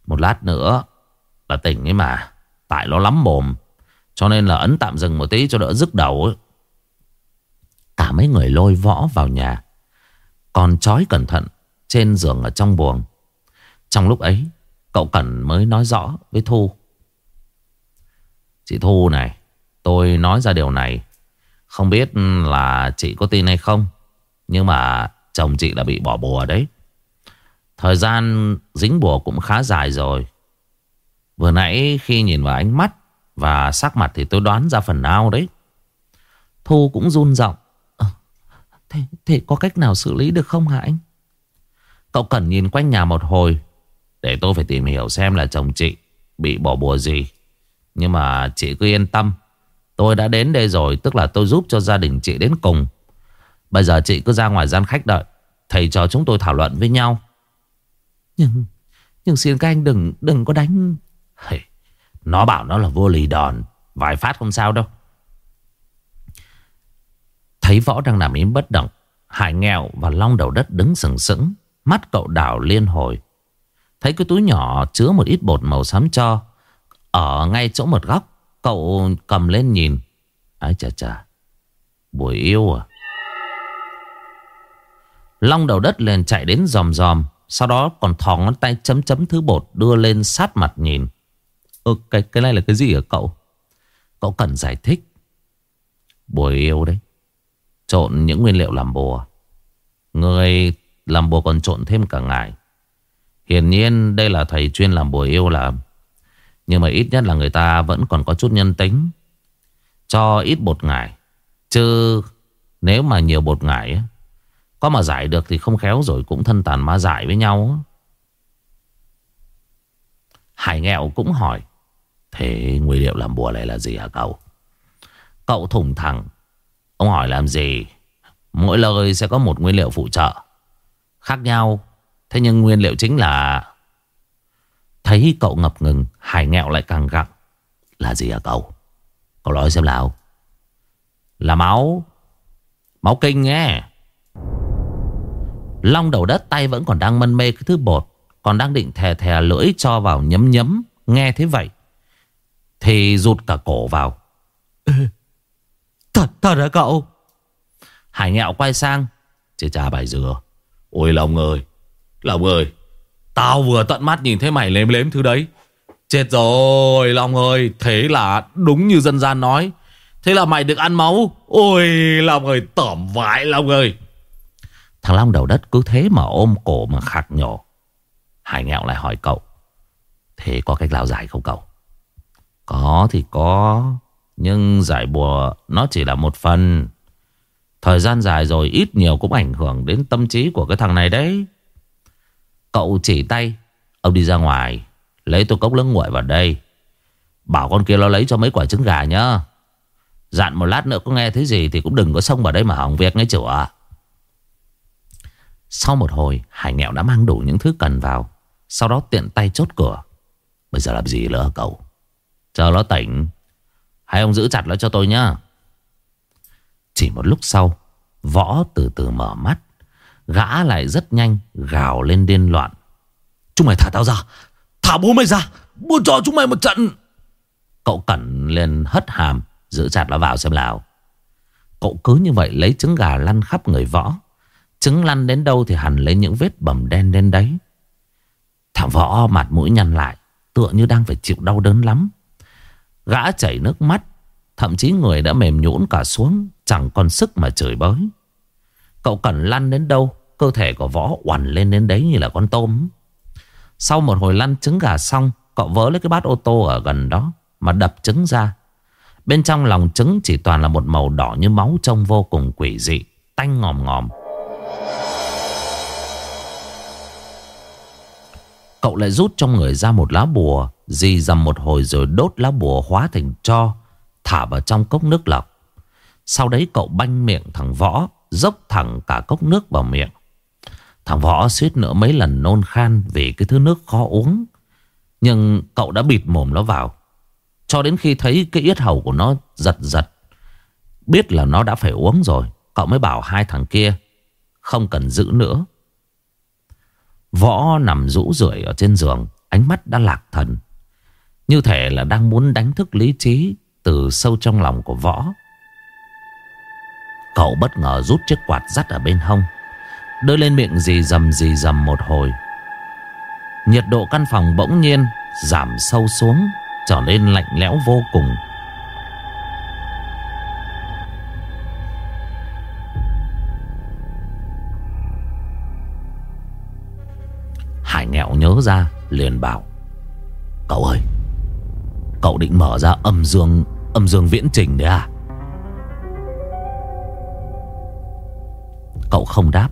Một lát nữa Là tỉnh ấy mà Tại nó lắm mồm. Cho nên là ấn tạm dừng một tí cho đỡ dứt đầu ấy. Cả mấy người lôi võ vào nhà. Còn trói cẩn thận Trên giường ở trong buồng. Trong lúc ấy, Cậu Cẩn mới nói rõ với Thu. Chị Thu này, Tôi nói ra điều này. Không biết là chị có tin hay không, Nhưng mà chồng chị đã bị bỏ bùa đấy. Thời gian dính bùa cũng khá dài rồi. Vừa nãy khi nhìn vào ánh mắt Và sắc mặt thì tôi đoán ra phần nào đấy. Thu cũng run giọng. Thế, thế có cách nào xử lý được không hả anh? Cậu cần nhìn quanh nhà một hồi Để tôi phải tìm hiểu xem là chồng chị Bị bỏ bùa gì. Nhưng mà chị cứ yên tâm Tôi đã đến đây rồi Tức là tôi giúp cho gia đình chị đến cùng. Bây giờ chị cứ ra ngoài gian khách đợi Thầy cho chúng tôi thảo luận với nhau. Nhưng Nhưng xin các anh đừng đừng có đánh. Hey, Nó bảo nó là vô lì đòn Vài phát không sao đâu. Thấy võ đang nằm im bất động. Hải nghèo và long đầu đất đứng sừng sững. Mắt cậu đảo liên hồi. Thấy cái túi nhỏ chứa một ít bột màu xám cho. Ở ngay chỗ một góc Cậu cầm lên nhìn. Ái chà chà Buổi yêu à. Long đầu đất liền chạy đến dòm dòm Sau đó còn thò ngón tay chấm chấm thứ bột Đưa lên sát mặt nhìn. Ơ cái, cái này là cái gì hả cậu? Cậu cần giải thích. Buổi yêu đấy. Trộn những nguyên liệu làm bùa. Người làm bùa còn trộn thêm cả ngải Hiển nhiên, đây là thầy chuyên làm bùa yêu làm. Nhưng mà ít nhất là người ta vẫn còn có chút nhân tính. Cho ít bột ngải. Chứ nếu mà nhiều bột ngải Có mà giải được thì không khéo rồi cũng thân tàn ma giải với nhau Hải nghèo cũng hỏi, Thế nguyên liệu làm bùa này là gì hả cậu? Cậu thủng thẳng Ông hỏi làm gì? Mỗi lời sẽ có một nguyên liệu phụ trợ. Khác nhau. Thế nhưng nguyên liệu chính là Thấy cậu ngập ngừng Hải nghẹo lại càng gặng. Là gì hả cậu? Cậu nói xem nào. Là máu. Máu kinh nghe. Long đầu đất tay vẫn còn đang mân mê cái thứ bột, Còn đang định thè thè lưỡi cho vào nhấm nhấm. Nghe thế vậy, Thì rụt cả cổ vào. Thật thật hả cậu? Hải nhạo quay sang. Chứ cha bài dừa. Ôi Long ơi Long ơi, Tao vừa tận mắt nhìn thấy mày lếm lếm thứ đấy. Chết rồi, Long ơi, Thế là đúng như dân gian nói. Thế là mày được ăn máu. Ôi Long ơi tẩm vãi, Long ơi. Thằng Long đầu đất cứ thế mà ôm cổ mà khạc nhổ Hải nghẹo lại hỏi cậu, Thế có cách nào giải không cậu? Có thì có. Nhưng giải bùa nó chỉ là một phần. Thời gian dài rồi ít nhiều cũng ảnh hưởng đến tâm trí của cái thằng này đấy. Cậu chỉ tay, Ông đi ra ngoài, Lấy tô cốc lưng nguội vào đây. Bảo con kia nó lấy cho mấy quả trứng gà nhá. Dặn một lát nữa có nghe thấy gì Thì cũng đừng có xông vào đây mà hỏng việc nghe chữa Sau một hồi, Hải nghèo đã mang đủ những thứ cần vào. Sau đó tiện tay chốt cửa. Bây giờ làm gì nữa cậu? Chờ nó tỉnh. Hai ông giữ chặt nó cho tôi nhá. Chỉ một lúc sau Võ từ từ mở mắt Gã lại rất nhanh Gào lên điên loạn. Chúng mày thả tao ra Thả bố mày ra Buôn cho chúng mày một trận. Cậu Cẩn lên hất hàm Giữ chặt nó vào xem nào. Cậu cứ như vậy lấy trứng gà lăn khắp người võ. Trứng lăn đến đâu thì hẳn lấy những vết bầm đen đến đấy. Thằng võ mặt mũi nhăn lại Tựa như đang phải chịu đau đớn lắm Gã chảy nước mắt, Thậm chí người đã mềm nhũn cả xuống, Chẳng còn sức mà chửi bới. Cậu cần lăn đến đâu, Cơ thể của võ oằn lên đến đấy như là con tôm. Sau một hồi lăn trứng gà xong, Cậu vớ lấy cái bát ô tô ở gần đó, Mà đập trứng ra. Bên trong lòng trứng chỉ toàn là một màu đỏ như máu Trông vô cùng quỷ dị, Tanh ngòm ngòm. Cậu lại rút trong người ra một lá bùa Di dầm một hồi rồi đốt lá bùa hóa thành cho Thả vào trong cốc nước lọc. Sau đấy cậu banh miệng thằng Võ, Dốc thẳng cả cốc nước vào miệng. Thằng Võ suýt nữa mấy lần nôn khan Vì cái thứ nước khó uống. Nhưng cậu đã bịt mồm nó vào. Cho đến khi thấy cái yết hầu của nó giật giật, Biết là nó đã phải uống rồi, Cậu mới bảo hai thằng kia, Không cần giữ nữa. Võ nằm rũ rượi ở trên giường, Ánh mắt đã lạc thần. Như thể là đang muốn đánh thức lý trí Từ sâu trong lòng của Võ. Cậu bất ngờ rút chiếc quạt dắt ở bên hông, Đưa lên miệng dì dầm dì dầm một hồi. Nhiệt độ căn phòng bỗng nhiên Giảm sâu xuống, Trở nên lạnh lẽo vô cùng. Hải nghẹo nhớ ra liền bảo, Cậu ơi Cậu định mở ra âm dương Âm dương viễn trình đấy à? Cậu không đáp.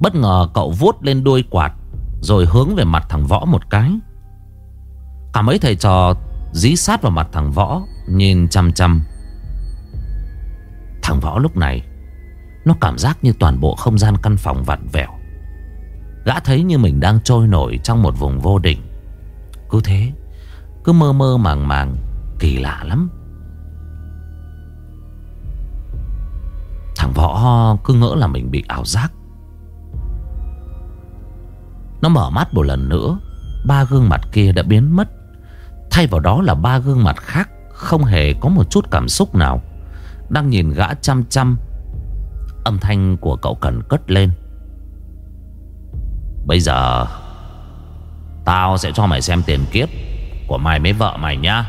Bất ngờ cậu vuốt lên đuôi quạt, Rồi hướng về mặt thằng Võ một cái. Cả mấy thầy trò Dí sát vào mặt thằng Võ, Nhìn chăm chăm Thằng Võ lúc này, Nó cảm giác như toàn bộ không gian căn phòng vặn vẹo. Gã thấy như mình đang trôi nổi Trong một vùng vô định. Cứ thế cứ mơ mơ màng màng, Kỳ lạ lắm. Thằng Võ cứ ngỡ là mình bị ảo giác. Nó mở mắt một lần nữa, Ba gương mặt kia đã biến mất. Thay vào đó là ba gương mặt khác Không hề có một chút cảm xúc nào. Đang nhìn gã chăm chăm, Âm thanh của cậu cần cất lên. Bây giờ, Tao sẽ cho mày xem tiền kiếp. Của mày mới vợ mày nhá.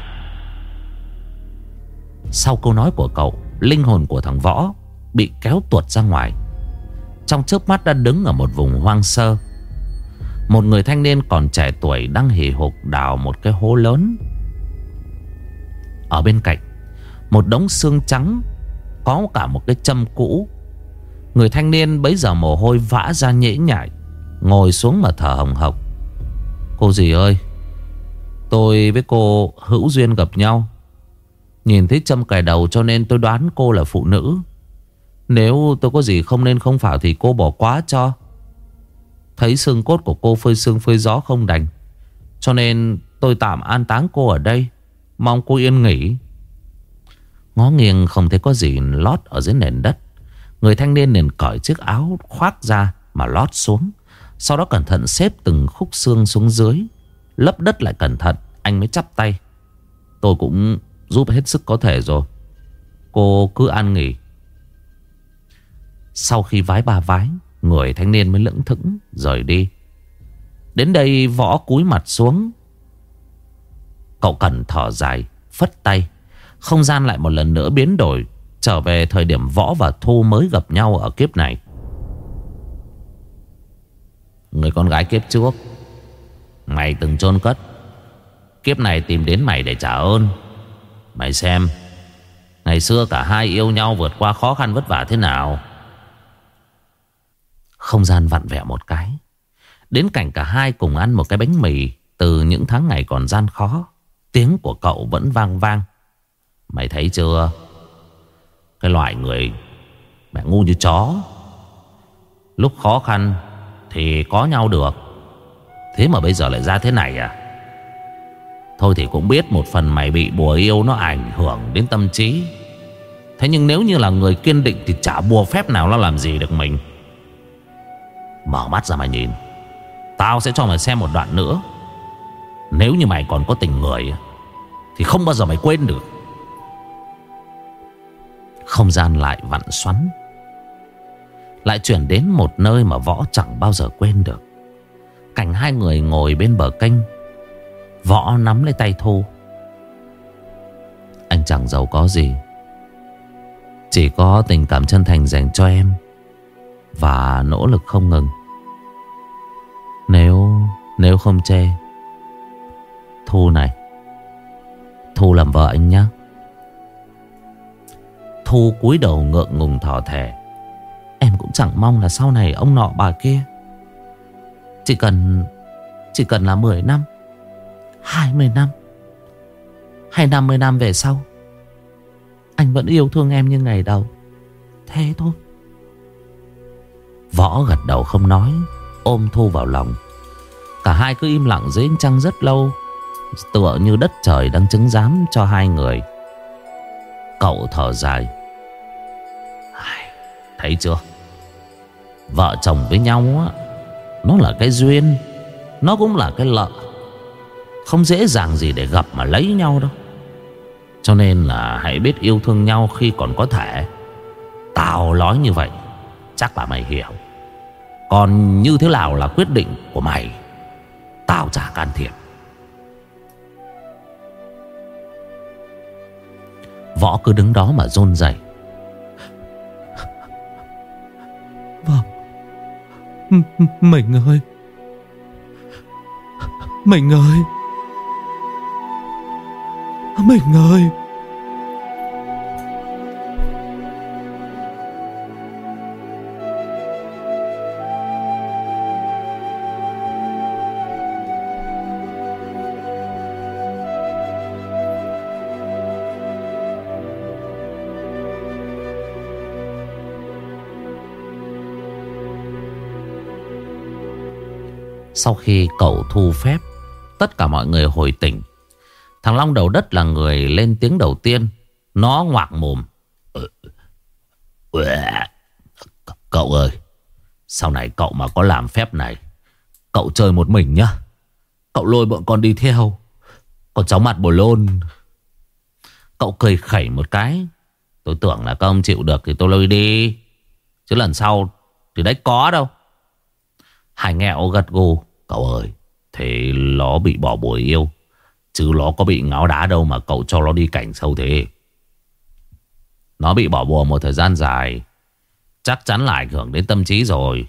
Sau câu nói của cậu, Linh hồn của thằng Võ Bị kéo tuột ra ngoài. Trong trước mắt đã đứng ở một vùng hoang sơ. Một người thanh niên còn trẻ tuổi Đang hì hục đào một cái hố lớn. Ở bên cạnh, Một đống xương trắng, Có cả một cái châm cũ. Người thanh niên bấy giờ mồ hôi vã ra nhễ nhại, Ngồi xuống mà thở hồng hộc. Cô gì ơi Tôi với cô hữu duyên gặp nhau. Nhìn thấy châm cài đầu cho nên tôi đoán cô là phụ nữ. Nếu tôi có gì không nên không phải thì cô bỏ quá cho. Thấy xương cốt của cô phơi xương phơi gió không đành, Cho nên tôi tạm an táng cô ở đây. Mong cô yên nghỉ. Ngó nghiêng không thấy có gì lót ở dưới nền đất. Người thanh niên liền cởi chiếc áo khoác ra mà lót xuống, Sau đó cẩn thận xếp từng khúc xương xuống dưới. Lấp đất lại cẩn thận, Anh mới chắp tay. Tôi cũng giúp hết sức có thể rồi. Cô cứ ăn nghỉ. Sau khi vái ba vái, Người thanh niên mới lững thững, Rời đi. Đến đây võ cúi mặt xuống. Cậu cần thở dài, Phất tay. Không gian lại một lần nữa biến đổi, Trở về thời điểm Võ và Thu mới gặp nhau ở kiếp này. Người con gái kiếp trước Mày từng chôn cất. Kiếp này tìm đến mày để trả ơn. Mày xem, Ngày xưa cả hai yêu nhau vượt qua khó khăn vất vả thế nào? Không gian vặn vẹo một cái. Đến cảnh cả hai cùng ăn một cái bánh mì Từ những tháng ngày còn gian khó, Tiếng của cậu vẫn vang vang. Mày thấy chưa? Cái loại người, Mẹ ngu như chó. Lúc khó khăn Thì có nhau được. Thế mà bây giờ lại ra thế này à? Thôi thì cũng biết một phần mày bị bùa yêu nó ảnh hưởng đến tâm trí. Thế nhưng nếu như là người kiên định Thì chả bùa phép nào nó làm gì được mình. Mở mắt ra mà nhìn. Tao sẽ cho mày xem một đoạn nữa. Nếu như mày còn có tình người, Thì không bao giờ mày quên được. Không gian lại vặn xoắn. Lại chuyển đến một nơi mà Võ chẳng bao giờ quên được. Cảnh hai người ngồi bên bờ kênh. Võ nắm lấy tay Thu. Anh chẳng giàu có gì. Chỉ có tình cảm chân thành dành cho em Và nỗ lực không ngừng. Nếu Nếu không chê, Thu này, Thu làm vợ anh nhé Thu cúi đầu ngượng ngùng thỏ thẻ Em cũng chẳng mong là sau này ông nọ bà kia chỉ cần Chỉ cần là 10 năm 20 năm, Hay 50 năm về sau, Anh vẫn yêu thương em như ngày đầu. Thế thôi. Võ gật đầu không nói, Ôm Thu vào lòng. Cả hai cứ im lặng dưới trăng rất lâu, Tựa như đất trời đang chứng giám cho hai người. Cậu thở dài. Thấy chưa? Vợ chồng với nhau á nó là cái duyên, Nó cũng là cái lợ Không dễ dàng gì để gặp mà lấy nhau đâu. Cho nên là hãy biết yêu thương nhau khi còn có thể. Tao nói như vậy, Chắc là mày hiểu. Còn như thế nào là quyết định của mày? Tao chả can thiệp. Võ cứ đứng đó mà rôn rẩy. Mình ơi. Mình ơi. Mình ơi. Sau khi cậu thu phép, Tất cả mọi người hồi tỉnh. Thằng Long đầu đất là người lên tiếng đầu tiên. Nó ngoạc mồm. Ờ, ờ, cậu ơi, Sau này cậu mà có làm phép này, Cậu chơi một mình nhá. Cậu lôi bọn con đi theo. Còn cháu mặt bồ lôn. Cậu cười khẩy một cái. Tôi tưởng là các ông chịu được thì tôi lôi đi. Chứ lần sau Thì đấy có đâu. Hải nghèo gật gù. Cậu ơi, Thế nó bị bỏ bùa yêu. Chứ nó có bị ngáo đá đâu mà cậu cho nó đi cảnh sâu thế. Nó bị bỏ bùa một thời gian dài. Chắc chắn là ảnh hưởng đến tâm trí rồi.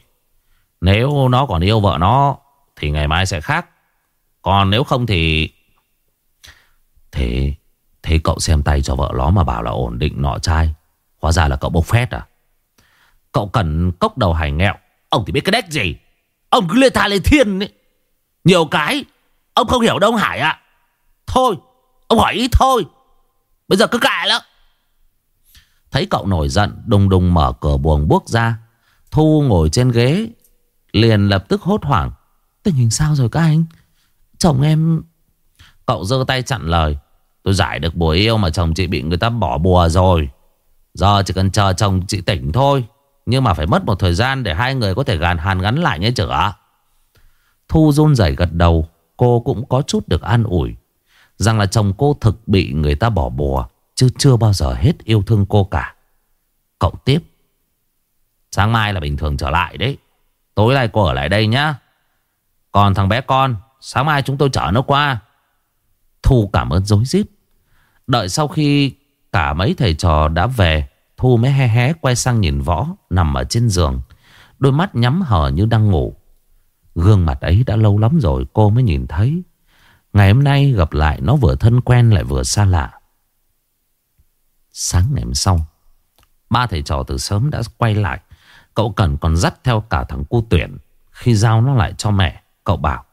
Nếu nó còn yêu vợ nó, Thì ngày mai sẽ khác. Còn nếu không thì Thế Thế cậu xem tay cho vợ nó mà bảo là ổn định nọ trai. Hóa ra là cậu bốc phét à? Cậu cần cốc đầu hải nghẹo. Ông thì biết cái đếch gì? Ông cứ lên tha lên thiên ấy. Nhiều cái, Ông không hiểu đâu ông Hải ạ. Thôi, Ông hỏi ít thôi. Bây giờ cứ cãi lắm Thấy cậu nổi giận, Đùng đùng mở cửa buồng bước ra. Thu ngồi trên ghế, Liền lập tức hốt hoảng. Tình hình sao rồi các anh? Chồng em Cậu giơ tay chặn lời. Tôi giải được bùa yêu mà chồng chị bị người ta bỏ bùa rồi. Giờ chỉ cần chờ chồng chị tỉnh thôi. Nhưng mà phải mất một thời gian Để hai người có thể gàn hàn gắn lại nhé chữa Thu run rẩy gật đầu, Cô cũng có chút được an ủi. Rằng là chồng cô thực bị người ta bỏ bùa, Chứ chưa bao giờ hết yêu thương cô cả. Cậu tiếp. Sáng mai là bình thường trở lại đấy. Tối nay cô ở lại đây nhá. Còn thằng bé con, Sáng mai chúng tôi chở nó qua. Thu cảm ơn dối rít. Đợi sau khi cả mấy thầy trò đã về Thu mới hé hé quay sang nhìn võ Nằm ở trên giường. Đôi mắt nhắm hờ như đang ngủ. Gương mặt ấy đã lâu lắm rồi, cô mới nhìn thấy. Ngày hôm nay gặp lại, nó vừa thân quen lại vừa xa lạ. Sáng ngày hôm sau, Ba thầy trò từ sớm đã quay lại. Cậu Cần còn dắt theo cả thằng cu tuyển. Khi giao nó lại cho mẹ, Cậu bảo,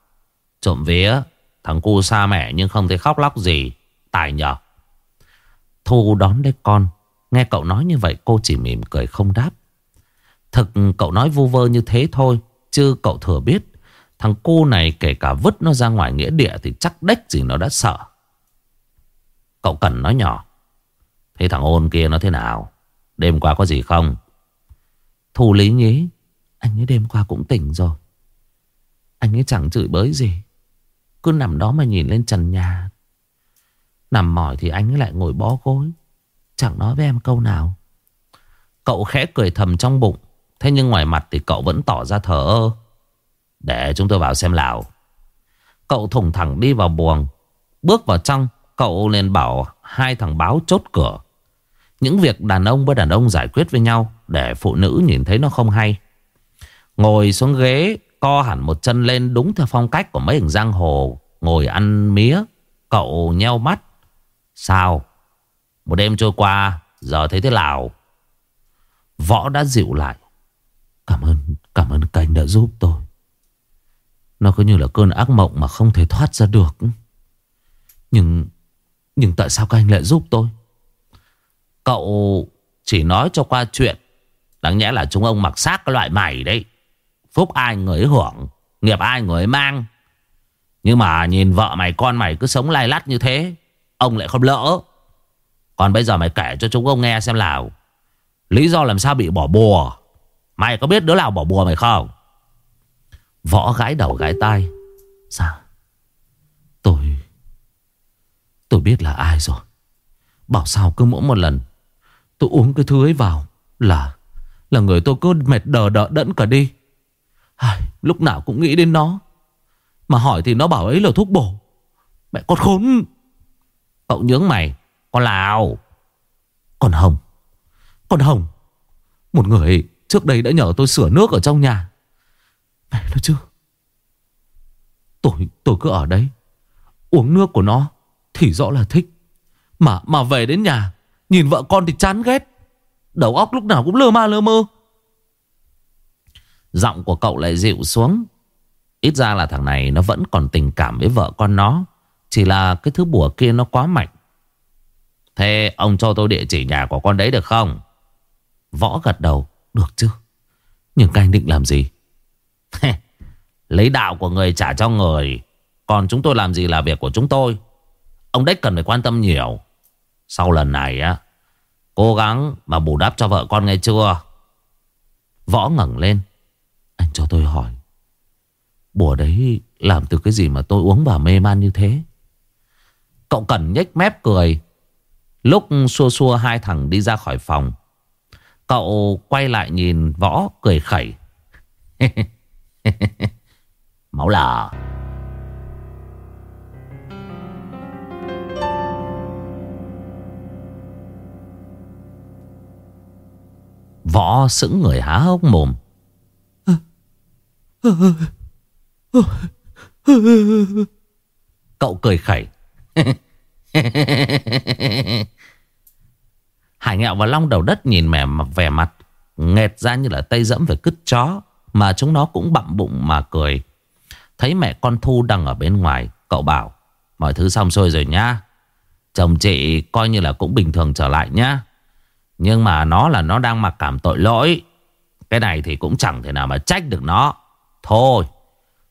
Trộm vía, Thằng cu xa mẹ nhưng không thấy khóc lóc gì, Tài nhờ. Thu đón đấy con Nghe cậu nói như vậy, cô chỉ mỉm cười không đáp. Thực cậu nói vu vơ như thế thôi, Chứ cậu thừa biết, Thằng cu này kể cả vứt nó ra ngoài nghĩa địa Thì chắc đếch gì nó đã sợ. Cậu cần nói nhỏ, Thế thằng ôn kia nó thế nào? Đêm qua có gì không? Thu lý nhí Anh ấy đêm qua cũng tỉnh rồi. Anh ấy chẳng chửi bới gì, Cứ nằm đó mà nhìn lên trần nhà. Nằm mỏi thì anh ấy lại ngồi bó gối. Chẳng nói với em câu nào. Cậu khẽ cười thầm trong bụng. Thế nhưng ngoài mặt thì cậu vẫn tỏ ra thờ ơ. Để chúng tôi vào xem nào. Cậu thủng thẳng đi vào buồng. Bước vào trong, Cậu liền bảo hai thằng báo chốt cửa. Những việc đàn ông với đàn ông giải quyết với nhau Để phụ nữ nhìn thấy nó không hay. Ngồi xuống ghế, Co hẳn một chân lên đúng theo phong cách của mấy hình giang hồ, Ngồi ăn mía. Cậu nheo mắt. Sao? Một đêm trôi qua Giờ thấy thế nào? Võ đã dịu lại. Cảm ơn, cảm ơn Cảnh đã giúp tôi. Nó cứ như là cơn ác mộng mà không thể thoát ra được. Nhưng Nhưng tại sao các anh lại giúp tôi? Cậu chỉ nói cho qua chuyện Đáng nhẽ là chúng ông mặc xác cái loại mày đấy. Phúc ai người ấy hưởng Nghiệp ai người ấy mang. Nhưng mà nhìn vợ mày con mày cứ sống lai lắt như thế Ông lại không lỡ. Còn bây giờ mày kể cho chúng ông nghe xem nào. Lý do làm sao bị bỏ bùa? Mày có biết đứa nào bỏ bùa mày không? Võ gãi đầu gãi tai. Sao? Tôi Tôi biết là ai rồi. Bảo sao cứ mỗi một lần Tôi uống cái thứ ấy vào Là Là người tôi cứ mệt đờ đỡ đẫn cả đi. Ai, Lúc nào cũng nghĩ đến nó. Mà hỏi thì nó bảo ấy là thuốc bổ. Mẹ con khốn. Cậu nhướng mày. Con Lào. Con Hồng. Con Hồng. Một người trước đây đã nhờ tôi sửa nước ở trong nhà. Mẹ nó chứ. Tôi, tôi cứ ở đấy. Uống nước của nó Thì rõ là thích. Mà mà về đến nhà Nhìn vợ con thì chán ghét. Đầu óc lúc nào cũng lơ ma lơ mơ. Giọng của cậu lại dịu xuống. Ít ra là thằng này nó vẫn còn tình cảm với vợ con nó. Chỉ là cái thứ bùa kia nó quá mạnh. Thế ông cho tôi địa chỉ nhà của con đấy được không? Võ gật đầu, Được chứ. Nhưng các anh định làm gì? Lấy đạo của người trả cho người. Còn chúng tôi làm gì là việc của chúng tôi? Ông đấy cần phải quan tâm nhiều. Sau lần này á, Cố gắng mà bù đắp cho vợ con nghe chưa? Võ ngẩng lên. Anh cho tôi hỏi, Bùa đấy làm từ cái gì mà tôi uống và mê man như thế? Cậu cần nhếch mép cười. Lúc xua xua hai thằng đi ra khỏi phòng, Cậu quay lại nhìn võ cười khẩy. Máu lờ Võ sững người há hốc mồm. Cậu cười khẩy. Hải nghẹo và long đầu đất nhìn mẹ vẻ mặt Nghẹt ra như là tây dẫm về cứt chó Mà chúng nó cũng bặm bụng mà cười. Thấy mẹ con Thu đang ở bên ngoài, Cậu bảo, Mọi thứ xong xuôi rồi nhá. Chồng chị coi như là cũng bình thường trở lại nhá. Nhưng mà nó là nó đang mặc cảm tội lỗi. Cái này thì cũng chẳng thể nào mà trách được nó. Thôi,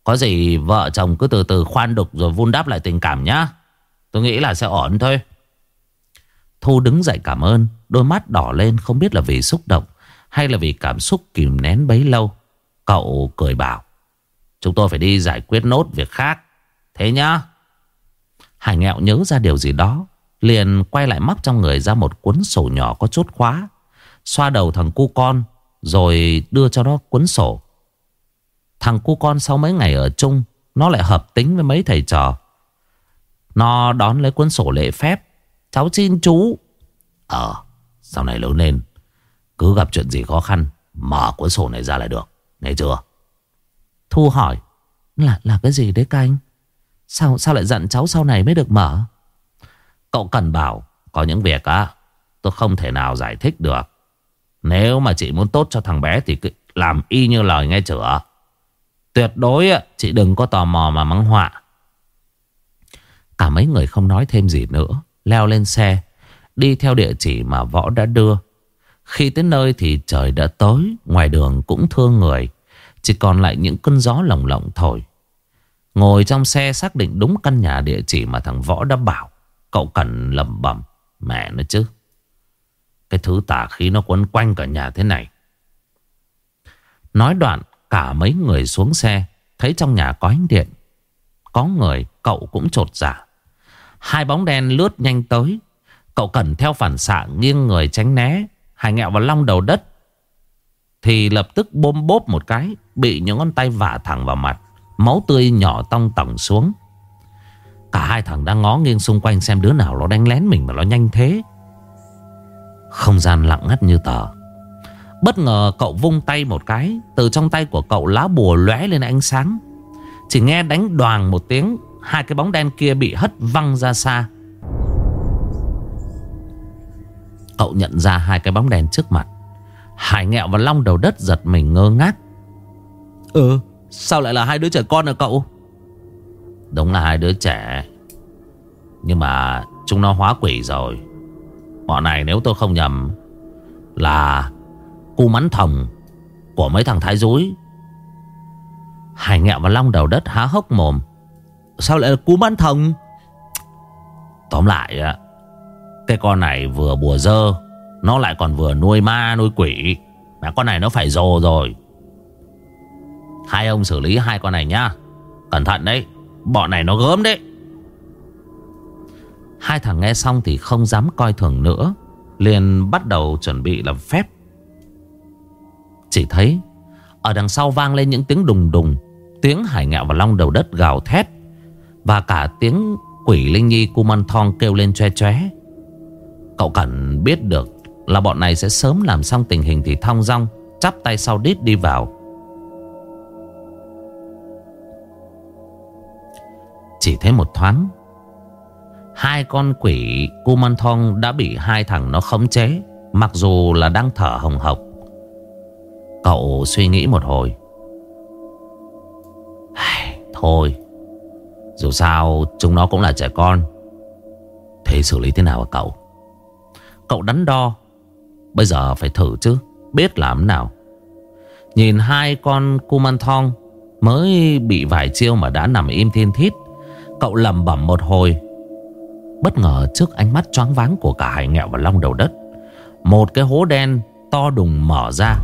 Có gì vợ chồng cứ từ từ khoan đục Rồi vun đắp lại tình cảm nhá. Tôi nghĩ là sẽ ổn thôi. Thu đứng dậy cảm ơn, Đôi mắt đỏ lên không biết là vì xúc động Hay là vì cảm xúc kìm nén bấy lâu. Cậu cười bảo, Chúng tôi phải đi giải quyết nốt việc khác. Thế nhá. Hải nghẹo nhớ ra điều gì đó, Liền quay lại móc trong người ra một cuốn sổ nhỏ có chốt khóa, Xoa đầu thằng cu con, Rồi đưa cho nó cuốn sổ. Thằng cu con sau mấy ngày ở chung, Nó lại hợp tính với mấy thầy trò. Nó đón lấy cuốn sổ lễ phép Cháu xin chú. Ờ sau này lớn lên, Cứ gặp chuyện gì khó khăn, Mở cuốn sổ này ra là được. Nghe chưa? Thu hỏi, Là là cái gì đấy các anh? Sao sao lại dặn cháu sau này mới được mở? Cậu cần bảo, Có những việc á, Tôi không thể nào giải thích được. Nếu mà chị muốn tốt cho thằng bé Thì cứ làm y như lời nghe chữa Tuyệt đối chị đừng có tò mò mà mắng họa. Cả mấy người không nói thêm gì nữa. Leo lên xe, Đi theo địa chỉ mà Võ đã đưa. Khi tới nơi thì trời đã tối, Ngoài đường cũng thương người, Chỉ còn lại những cơn gió lồng lộng thổi Ngồi trong xe xác định đúng căn nhà địa chỉ mà thằng Võ đã bảo, Cậu cần lẩm bẩm, Mẹ nó chứ, Cái thứ tà khí nó quấn quanh cả nhà thế này. Nói đoạn, Cả mấy người xuống xe, Thấy trong nhà có ánh điện, Có người, cậu cũng trột giả. Hai bóng đen lướt nhanh tới. Cậu cẩn theo phản xạ nghiêng người tránh né. Hải nghẹo vào long đầu đất. Thì lập tức bôm bốp một cái, Bị những ngón tay vả thẳng vào mặt. Máu tươi nhỏ tong tỏng xuống. Cả hai thằng đang ngó nghiêng xung quanh Xem đứa nào nó đánh lén mình mà nó nhanh thế. Không gian lặng ngắt như tờ. Bất ngờ cậu vung tay một cái, Từ trong tay của cậu lá bùa lóe lên ánh sáng. Chỉ nghe đánh đoàn một tiếng Hai cái bóng đen kia bị hất văng ra xa. Cậu nhận ra hai cái bóng đen trước mặt. Hải nghẹo và long đầu đất giật mình ngơ ngác. Ừ Sao lại là hai đứa trẻ con ở cậu? Đúng là hai đứa trẻ. Nhưng mà Chúng nó hóa quỷ rồi. Bọn này nếu tôi không nhầm Là Cu mắn thòng Của mấy thằng thái dúi Hải nghẹo và long đầu đất há hốc mồm Sao lại là cú mắn thần? Tóm lại Cái con này vừa bùa dơ, Nó lại còn vừa nuôi ma, nuôi quỷ. Mà con này nó phải rồ rồi. Hai ông xử lý hai con này nhá. Cẩn thận đấy, Bọn này nó gớm đấy. Hai thằng nghe xong thì không dám coi thường nữa, Liền bắt đầu chuẩn bị làm phép. Chỉ thấy, Ở đằng sau vang lên những tiếng đùng đùng, Tiếng hải ngạo và long đầu đất gào thét. Và cả tiếng quỷ linh nhi Kuman Thong kêu lên che che Cậu cẩn biết được Là bọn này sẽ sớm làm xong tình hình thì thong dong Chắp tay sau đít đi vào. Chỉ thấy một thoáng, Hai con quỷ Kuman Thong đã bị hai thằng nó khống chế, Mặc dù là đang thở hồng hộc. Cậu suy nghĩ một hồi. Thôi dù sao, chúng nó cũng là trẻ con. Thế xử lý thế nào hả cậu? Cậu đắn đo. Bây giờ phải thử chứ, Biết làm nào. Nhìn hai con Kumanthong Mới bị vài chiêu mà đã nằm im thiên thít, Cậu lầm bẩm một hồi. Bất ngờ trước ánh mắt choáng váng của cả hải nghẹo và long đầu đất, Một cái hố đen to đùng mở ra.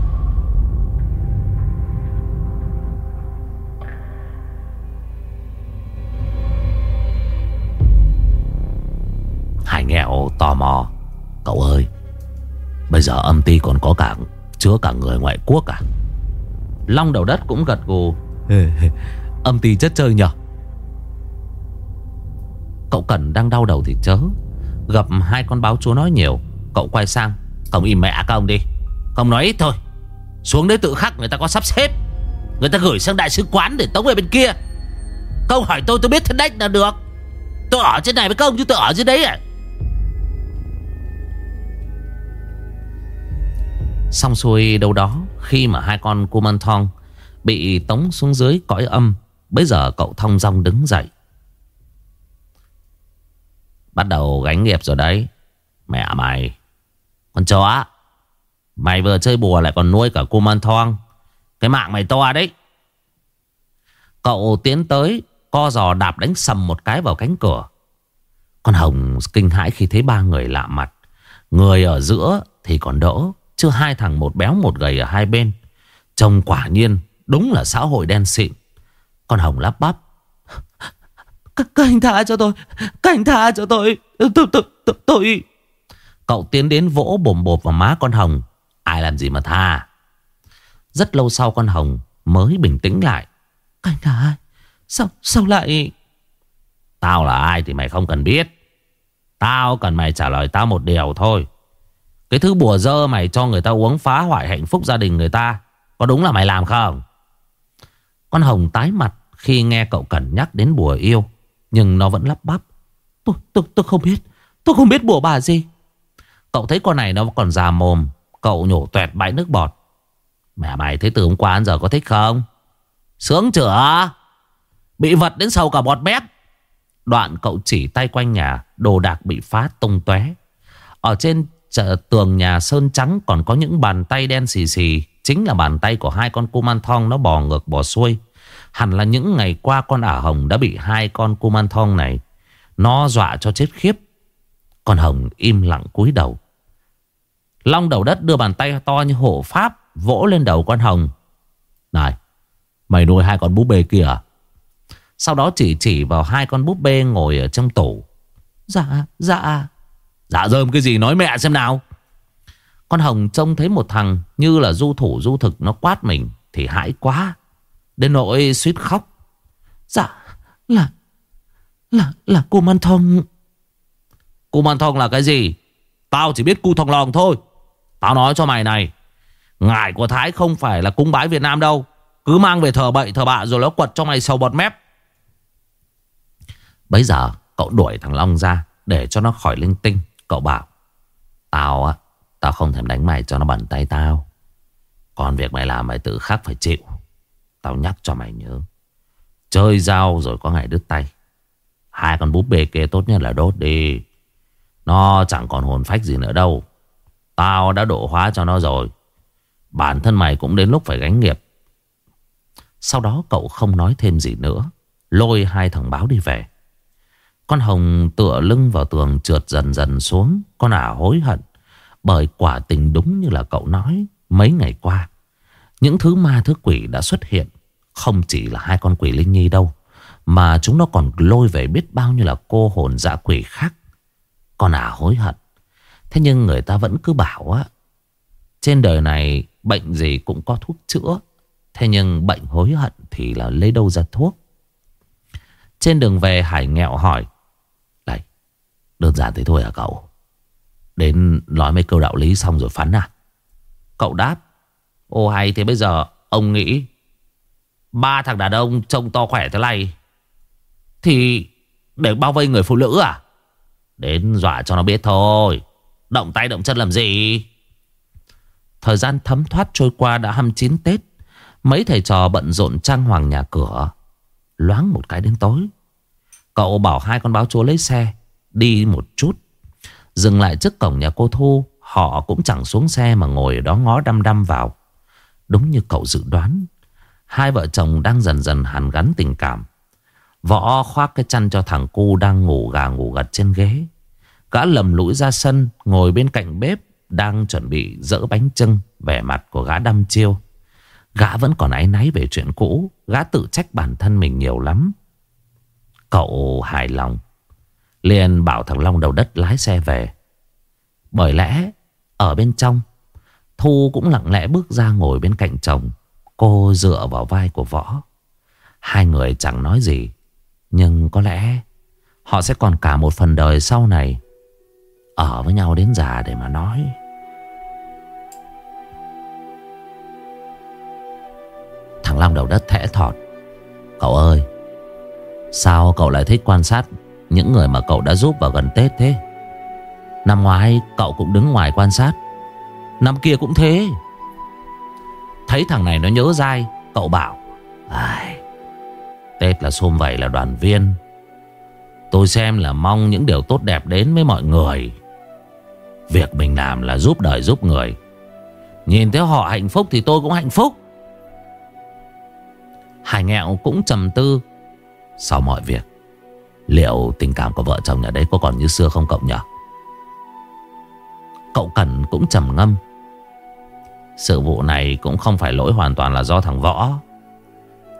Tò mò. Cậu ơi, Bây giờ âm ty còn có cả, Chứa cả người ngoại quốc à? Long đầu đất cũng gật gù. Âm ty chất chơi nhở Cậu Cẩn đang đau đầu thì chớ. Gặp hai con báo chúa nói nhiều. Cậu quay sang Không im mẹ các ông đi. Không nói ít thôi. Xuống đấy tự khắc người ta có sắp xếp. Người ta gửi sang đại sứ quán để tống về bên kia. Câu hỏi tôi tôi biết thế đách là được. Tôi ở trên này với công chứ tôi ở dưới đấy à? Xong xuôi đâu đó, Khi mà hai con Kuman Thong Bị tống xuống dưới cõi âm Bây giờ cậu thông dong đứng dậy. Bắt đầu gánh nghiệp rồi đấy. Mẹ mày, Con chó, Mày vừa chơi bùa lại còn nuôi cả Kuman Thong Cái mạng mày to đấy. Cậu tiến tới, Co giò đạp đánh sầm một cái vào cánh cửa. Con Hồng kinh hãi khi thấy ba người lạ mặt. Người ở giữa thì còn đỡ. Chứ hai thằng một béo một gầy ở hai bên. Trông quả nhiên Đúng là xã hội đen xịn. Con Hồng lắp bắp. Các anh tha cho tôi. Các anh tha cho tôi. Tôi, tôi, tôi, tôi. Cậu tiến đến vỗ bồm bột vào má con Hồng. Ai làm gì mà tha? Rất lâu sau con Hồng mới bình tĩnh lại. Các anh là ai? Sao, sao lại? Tao là ai thì mày không cần biết. Tao cần mày trả lời tao một điều thôi cái thứ bùa dơ mày cho người ta uống phá hoại hạnh phúc gia đình người ta Có đúng là mày làm không? Con Hồng tái mặt khi nghe cậu Cẩn nhắc đến bùa yêu Nhưng nó vẫn lắp bắp. Tôi, tôi, tôi không biết Tôi không biết bùa bà gì. Cậu thấy con này nó còn già mồm Cậu nhổ tuẹt bãi nước bọt. Mẹ mày thấy từ hôm qua đến giờ có thích không? Sướng chữa Bị vật đến sầu cả bọt mép Đoạn cậu chỉ tay quanh nhà Đồ đạc bị phá tung tóe. Ở trên tường nhà sơn trắng Còn có những bàn tay đen xì xì. Chính là bàn tay của hai con Kumanthong Nó bò ngược bò xuôi. Hẳn là những ngày qua con ả hồng Đã bị hai con Kumanthong này Nó dọa cho chết khiếp. Con hồng im lặng cúi đầu. Long đầu đất đưa bàn tay to như hộ pháp Vỗ lên đầu con hồng. Này Mày nuôi hai con búp bê kia à? Sau đó chỉ chỉ vào hai con búp bê ngồi ở trong tủ Dạ, dạ. Dạ dơm cái gì nói mẹ xem nào. Con Hồng trông thấy một thằng Như là du thủ du thực nó quát mình Thì hãi quá. Đến nỗi suýt khóc. Dạ là Là là cô Man thong. Cô Man thong là cái gì? Tao chỉ biết cu thòng lòng thôi. Tao nói cho mày này, ngài của Thái không phải là cúng bái Việt Nam đâu. Cứ mang về thờ bậy, thờ bạ Rồi nó quật cho mày sầu bọt mép. Bây giờ, cậu đuổi thằng Long ra Để cho nó khỏi linh tinh. Cậu bảo, Tao á, Tao không thèm đánh mày, cho nó bẩn tay tao. Còn việc mày làm mày tự khắc phải chịu. Tao nhắc cho mày nhớ. Chơi dao rồi có ngày đứt tay. Hai con búp bê kia tốt nhất là đốt đi. Nó chẳng còn hồn phách gì nữa đâu. Tao đã độ hóa cho nó rồi. Bản thân mày cũng đến lúc phải gánh nghiệp. Sau đó cậu không nói thêm gì nữa, Lôi hai thằng báo đi về con Hồng tựa lưng vào tường trượt dần dần xuống. Con ả hối hận. Bởi quả tình đúng như là cậu nói mấy ngày qua. Những thứ ma, thứ quỷ đã xuất hiện. Không chỉ là hai con quỷ linh nhi đâu. Mà chúng nó còn lôi về biết bao nhiêu là cô hồn dạ quỷ khác. Con ả hối hận. Thế nhưng người ta vẫn cứ bảo á. Trên đời này bệnh gì cũng có thuốc chữa. Thế nhưng bệnh hối hận thì là lấy đâu ra thuốc. Trên đường về Hải nghẹo hỏi Đơn giản thế thôi à cậu? Đến nói mấy câu đạo lý xong rồi phắn à? Cậu đáp, Ô hay thế bây giờ ông nghĩ Ba thằng đàn ông trông to khỏe thế này Thì để bao vây người phụ nữ à? Đến dọa cho nó biết thôi. Động tay động chân làm gì? Thời gian thấm thoát trôi qua đã hăm chín Tết, Mấy thầy trò bận rộn trang hoàng nhà cửa, Loáng một cái đến tối. Cậu bảo hai con báo chúa lấy xe Đi một chút. Dừng lại trước cổng nhà cô Thu, Họ cũng chẳng xuống xe mà ngồi ở đó ngó đăm đăm vào. Đúng như cậu dự đoán, Hai vợ chồng đang dần dần hàn gắn tình cảm. Võ khoác cái chăn cho thằng cu đang ngủ gà ngủ gật trên ghế. Gã lầm lũi ra sân, Ngồi bên cạnh bếp, Đang chuẩn bị dỡ bánh trưng Vẻ mặt của gã đăm chiêu. Gã vẫn còn áy náy về chuyện cũ, Gã tự trách bản thân mình nhiều lắm. Cậu hài lòng liền bảo thằng Long đầu đất lái xe về. Bởi lẽ, ở bên trong, Thu cũng lặng lẽ bước ra ngồi bên cạnh chồng, Cô dựa vào vai của Võ. Hai người chẳng nói gì, Nhưng có lẽ Họ sẽ còn cả một phần đời sau này Ở với nhau đến già để mà nói. Thằng Long đầu đất thẽ thọt, Cậu ơi, Sao cậu lại thích quan sát những người mà cậu đã giúp vào gần Tết thế. Năm ngoái cậu cũng đứng ngoài quan sát. Năm kia cũng thế. Thấy thằng này nó nhớ dai Cậu bảo Ai, Tết là xôm vậy là đoàn viên. Tôi xem là mong những điều tốt đẹp đến với mọi người. Việc mình làm là giúp đời giúp người. Nhìn thấy họ hạnh phúc thì tôi cũng hạnh phúc. Hải nghẹo cũng trầm tư Sau mọi việc. Liệu tình cảm của vợ chồng nhà đấy có còn như xưa không cậu nhỉ? Cậu Cẩn cũng trầm ngâm. Sự vụ này cũng không phải lỗi hoàn toàn là do thằng Võ.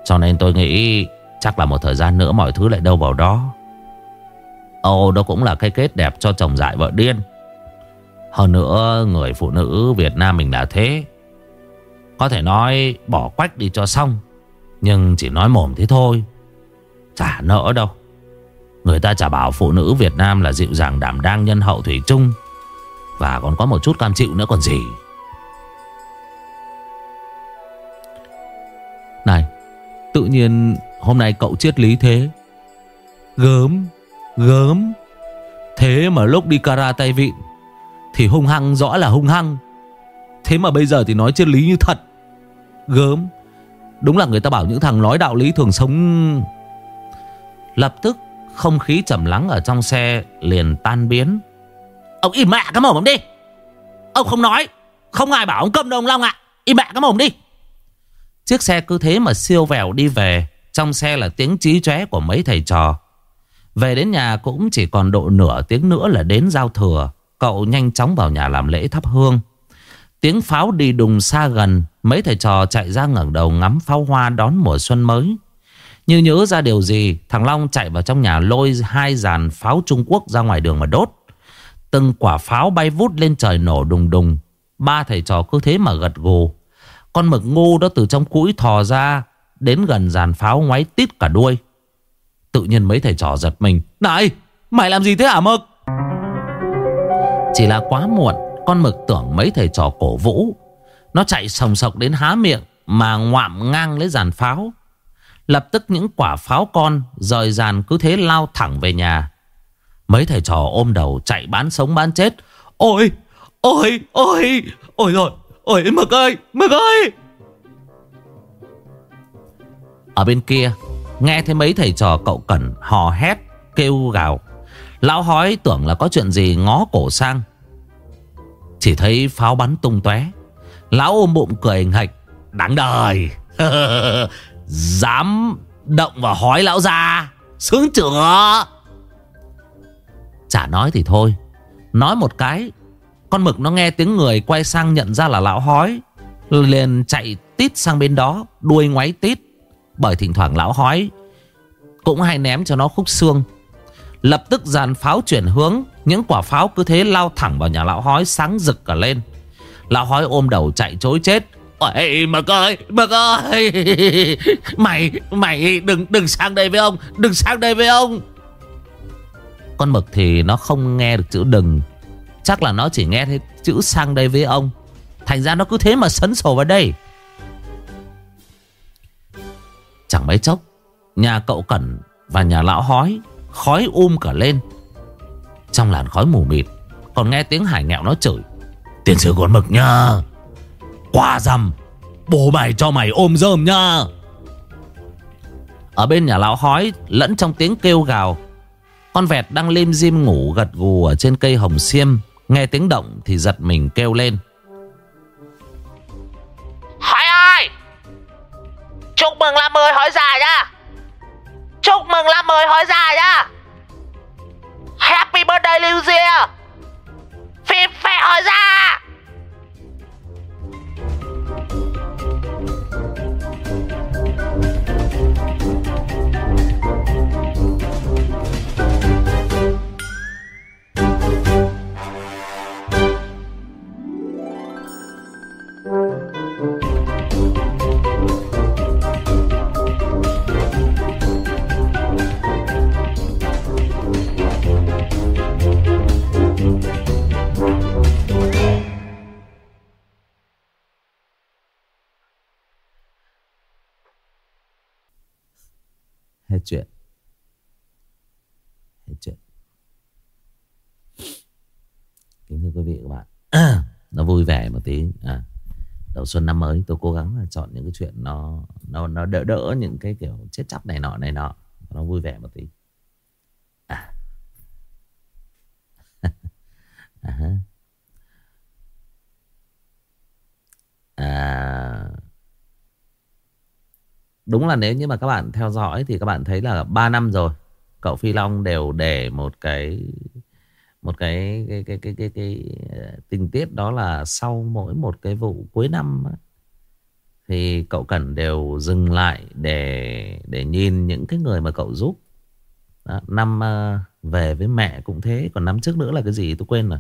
Cho nên tôi nghĩ Chắc là một thời gian nữa mọi thứ lại đâu vào đó. Ồ, đó cũng là cái kết đẹp cho chồng dại vợ điên. Hơn nữa, người phụ nữ Việt Nam mình là thế. Có thể nói bỏ quách đi cho xong, Nhưng chỉ nói mồm thế thôi. Chả nỡ đâu. Người ta chả bảo phụ nữ Việt Nam là dịu dàng đảm đang nhân hậu thủy chung. Và còn có một chút cam chịu nữa còn gì. Này, Tự nhiên hôm nay cậu triết lý thế. Gớm Gớm. Thế mà lúc đi cara tay vịn, Thì hung hăng rõ là hung hăng. Thế mà bây giờ thì nói triết lý như thật. Gớm, Đúng là người ta bảo những thằng nói đạo lý thường sống Lập tức không khí trầm lắng ở trong xe liền tan biến. Ông im mẹ cái mồm ông đi. Ông không nói, Không ai bảo ông cầm đâu ông Long ạ. Im mẹ cái mồm đi. Chiếc xe cứ thế mà siêu vèo đi về, Trong xe là tiếng trí chóe của mấy thầy trò. Về đến nhà cũng chỉ còn độ nửa tiếng nữa là đến giao thừa, Cậu nhanh chóng vào nhà làm lễ thắp hương. Tiếng pháo đi đùng xa gần, Mấy thầy trò chạy ra ngẩng đầu ngắm pháo hoa đón mùa xuân mới. Như nhớ ra điều gì, Thằng Long chạy vào trong nhà lôi hai dàn pháo Trung Quốc ra ngoài đường mà đốt. Từng quả pháo bay vút lên trời nổ đùng đùng. Ba thầy trò cứ thế mà gật gù. Con mực ngu đó từ trong cũi thò ra, Đến gần dàn pháo ngoáy tít cả đuôi. Tự nhiên mấy thầy trò giật mình. Này, mày làm gì thế hả mực? Chỉ là quá muộn, Con mực tưởng mấy thầy trò cổ vũ. Nó chạy sồng sọc đến há miệng Mà ngoạm ngang lấy dàn pháo. Lập tức những quả pháo con Rời dàn cứ thế lao thẳng về nhà. Mấy thầy trò ôm đầu chạy bán sống bán chết. Ôi Ôi Ôi Ôi rồi, Ôi, Mực ơi Mực ơi! Ở bên kia, Nghe thấy mấy thầy trò cậu Cẩn hò hét, Kêu gào. Lão hói tưởng là có chuyện gì ngó cổ sang. Chỉ thấy pháo bắn tung tóe. Lão ôm bụng cười hình hạch, Đáng đời! Dám động vào hói lão ra Sướng chữa Chả nói thì thôi. Nói một cái, Con mực nó nghe tiếng người quay sang nhận ra là lão hói, Liền chạy tít sang bên đó, Đuôi ngoáy tít. Bởi thỉnh thoảng lão hói Cũng hay ném cho nó khúc xương. Lập tức dàn pháo chuyển hướng, Những quả pháo cứ thế lao thẳng vào nhà lão hói Sáng rực cả lên. Lão hói ôm đầu chạy chối chết. Ôi Mực ơi Mực ơi. Mày Mày đừng đừng sang đây với ông, Đừng sang đây với ông. Con mực thì nó không nghe được chữ đừng. Chắc là nó chỉ nghe thấy chữ sang đây với ông. Thành ra nó cứ thế mà sấn sổ vào đây. Chẳng mấy chốc, Nhà cậu Cẩn và nhà lão hói Khói um cả lên. Trong làn khói mù mịt, Còn nghe tiếng hải nghẹo nó chửi. Tiền sử con mực nha qua rằm Bố mày cho mày ôm rơm nha. Ở bên nhà lão hói, Lẫn trong tiếng kêu gào, Con vẹt đang lim dim ngủ gật gù Ở trên cây hồng xiêm. Nghe tiếng động thì giật mình kêu lên. Hỏi ơi! Chúc mừng năm mới hỏi già nha Chúc mừng năm mới hỏi già nha Happy birthday Lưu Diệp Phim phè hỏi ra. Chuyện. Hết chuyện. Kính thưa quý vị các bạn. Nó vui vẻ một tí. À, Đầu xuân năm mới tôi cố gắng là chọn những cái chuyện nó Nó nó đỡ đỡ những cái kiểu chết chóc này nọ này nọ. Nó vui vẻ một tí. À. À, à, đúng là nếu như mà các bạn theo dõi thì các bạn thấy là 3 năm rồi cậu Phi Long đều để một cái một cái cái cái cái cái, cái, cái tình tiết đó là sau mỗi một cái vụ cuối năm ấy, thì cậu cần đều dừng lại để để nhìn những cái người mà cậu giúp. Đó, năm ờ, về với mẹ cũng thế, còn năm trước nữa là cái gì tôi quên rồi.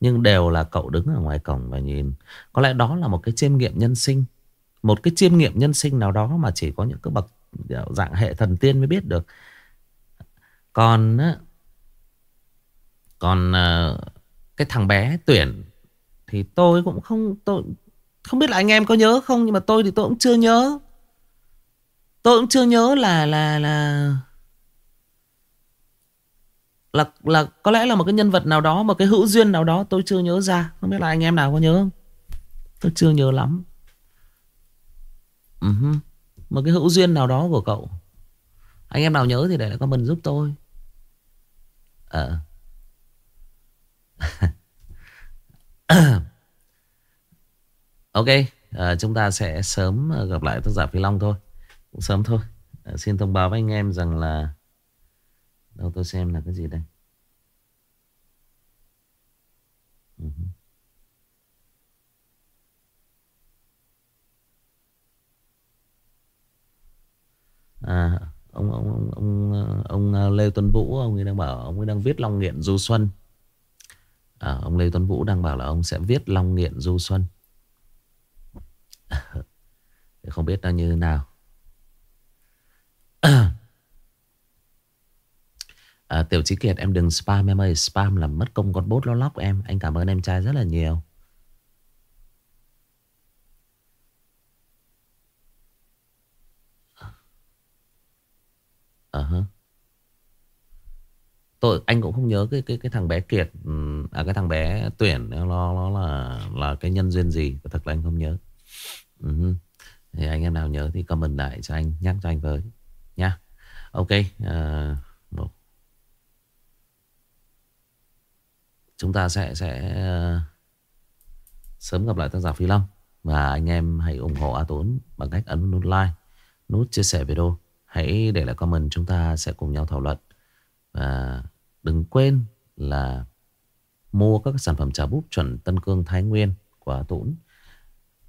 Nhưng đều là cậu đứng ở ngoài cổng và nhìn. Có lẽ đó là một cái chiêm nghiệm nhân sinh. Một cái chiêm nghiệm nhân sinh nào đó mà chỉ có những cái bậc dạng hệ thần tiên mới biết được. Còn còn ờ, cái thằng bé tuyển thì tôi cũng không, tôi không biết là anh em có nhớ không, nhưng mà tôi thì tôi cũng chưa nhớ. Tôi cũng chưa nhớ là là là là là có lẽ là một cái nhân vật nào đó, một cái hữu duyên nào đó tôi chưa nhớ ra không biết là anh em nào có nhớ không tôi chưa nhớ lắm Ừ uh -huh. một cái hữu duyên nào đó của cậu. Anh em nào nhớ thì để lại comment giúp tôi. Ờ. Ok à, chúng ta sẽ sớm ờ, gặp lại tác giả phi long thôi. Cũng sớm thôi. À, xin thông báo với anh em rằng là Đâu tôi xem là cái gì đây. Uh -huh. À, ông ông ông ông ông ờ, Lê Tuấn Vũ ông ấy đang bảo ông ấy đang viết Long Nghiện Du Xuân. À, ông Lê Tuấn Vũ đang bảo là ông sẽ viết Long Nghiện Du Xuân. không biết nó như thế nào. À, Tiểu Trí Kiệt em đừng spam em ơi Spam làm mất công con bốt nó lóc em Anh cảm ơn em trai rất là nhiều Ờ uh -huh. Tôi anh cũng không nhớ cái cái cái thằng bé Kiệt à cái thằng bé tuyển nó nó là là cái nhân duyên gì thật là anh không nhớ. Ừ uh -huh. Thì anh em nào nhớ thì comment lại cho anh nhắc cho anh với nha. Ok, uh, chúng ta sẽ sẽ ờ, sớm gặp lại tác giả Phi Long và anh em hãy ủng hộ A Tốn bằng cách ấn nút like, nút chia sẻ video. Hãy để lại comment chúng ta sẽ cùng nhau thảo luận. Và đừng quên là mua các sản phẩm trà búp chuẩn Tân Cương Thái Nguyên của A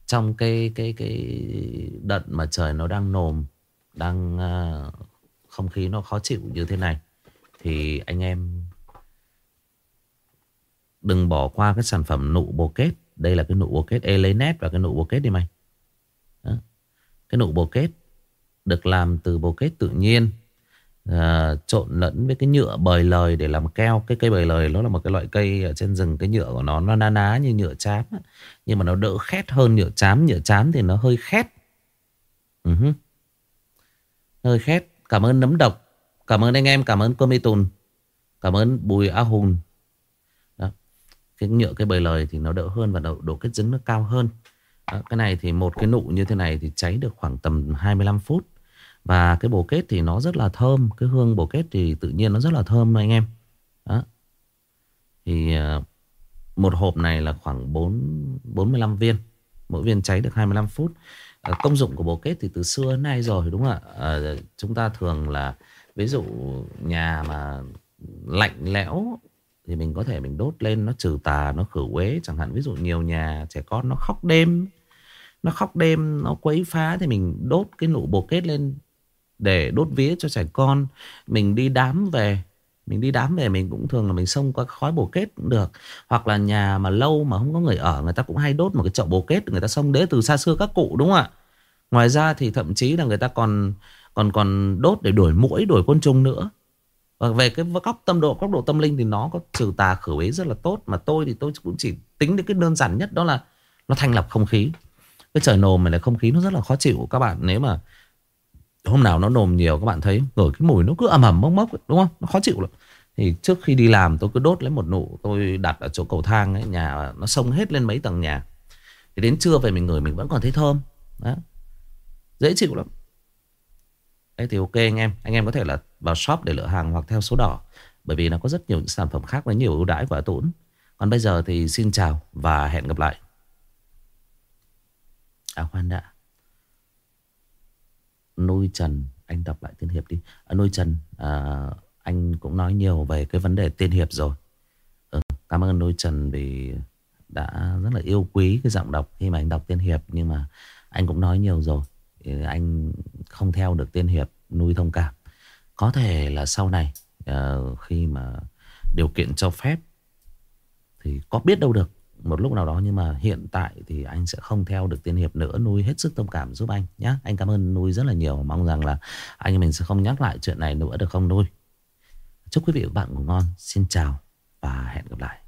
Trong cái cái cái đợt mà trời nó đang nồm, đang uh, không khí nó khó chịu như thế này thì anh em Đừng bỏ qua cái sản phẩm nụ bồ kết Đây là cái nụ bồ kết e lấy nét và cái nụ bồ kết đi mày Đó. Cái nụ bồ kết được làm từ bồ kết tự nhiên à, Trộn lẫn với cái nhựa bời lời để làm keo. Cái cây bời lời nó là một cái loại cây Ở trên rừng cái nhựa của nó Nó ná ná như nhựa chám Nhưng mà nó đỡ khét hơn nhựa chám. Nhựa chám thì nó hơi khét. Ừ uh -huh. Hơi khét. Cảm ơn nấm độc. Cảm ơn anh em. Cảm ơn cô Tùn. Cảm ơn Bùi A Hùng. Cái nhựa cái bời lời thì nó đỡ hơn và độ, độ kết dính nó cao hơn. Đó, cái này thì một cái nụ như thế này thì cháy được khoảng tầm 25 phút và cái bồ kết thì nó rất là thơm cái hương bồ kết thì tự nhiên nó rất là thơm anh em. Đó. Thì ờ, một hộp này là khoảng 4 45 viên. Mỗi viên cháy được 25 phút. Ờ, công dụng của bồ kết thì từ xưa đến nay rồi đúng không ạ? À, chúng ta thường là ví dụ nhà mà lạnh lẽo thì mình có thể mình đốt lên nó trừ tà nó khử uế chẳng hạn. Ví dụ nhiều nhà trẻ con nó khóc đêm nó khóc đêm nó quấy phá thì mình đốt cái nụ bồ kết lên để đốt vía cho trẻ con. Mình đi đám về, mình đi đám về mình cũng thường là mình xông qua khói bồ kết cũng được. Hoặc là nhà mà lâu mà không có người ở, người ta cũng hay đốt một cái chậu bồ kết, người ta xông đế từ xa xưa các cụ, đúng không ạ? Ngoài ra thì thậm chí là người ta còn còn còn đốt để đuổi mũi đuổi côn trùng nữa. Và về cái góc tâm độ, góc độ tâm linh thì nó có trừ tà khử ấy rất là tốt. Mà tôi thì tôi cũng chỉ tính đến cái đơn giản nhất đó là nó thanh lọc không khí. Cái trời nồm này là không khí nó rất là khó chịu. Các bạn, nếu mà Hôm nào nó nồm nhiều các bạn thấy Ngửi cái mùi nó cứ ẩm ẩm mốc mốc ấy, Đúng không? Nó khó chịu lắm. Thì trước khi đi làm tôi cứ đốt lấy một nụ Tôi đặt ở chỗ cầu thang ấy Nhà nó xông hết lên mấy tầng nhà. Thì đến trưa về mình ngửi mình vẫn còn thấy thơm. Đó. Dễ chịu lắm. Đấy thì ok anh em Anh em có thể là vào shop để lựa hàng hoặc theo số đỏ Bởi vì nó có rất nhiều những sản phẩm khác Với nhiều ưu đãi của Tún Còn bây giờ thì xin chào và hẹn gặp lại. À khoan đã. Nuôi Trần Anh đọc lại tiên hiệp đi. À, Nuôi Trần à, Anh cũng nói nhiều về cái vấn đề tiên hiệp rồi. Ừ, Cảm ơn Nuôi Trần Vì đã rất là yêu quý cái giọng đọc Khi mà anh đọc tiên hiệp Nhưng mà anh cũng nói nhiều rồi. Ừ, anh không theo được tiên hiệp Nuôi thông cảm. Có thể là sau này uh, Khi mà điều kiện cho phép Thì có biết đâu được một lúc nào đó, nhưng mà hiện tại thì anh sẽ không theo được tiên hiệp nữa. Nuôi hết sức thông cảm giúp anh nhé anh cảm ơn nuôi rất là nhiều. Mong rằng là anh mình sẽ không nhắc lại chuyện này nữa, được không nuôi? Chúc quý vị và các bạn ngủ ngon. Xin chào và hẹn gặp lại.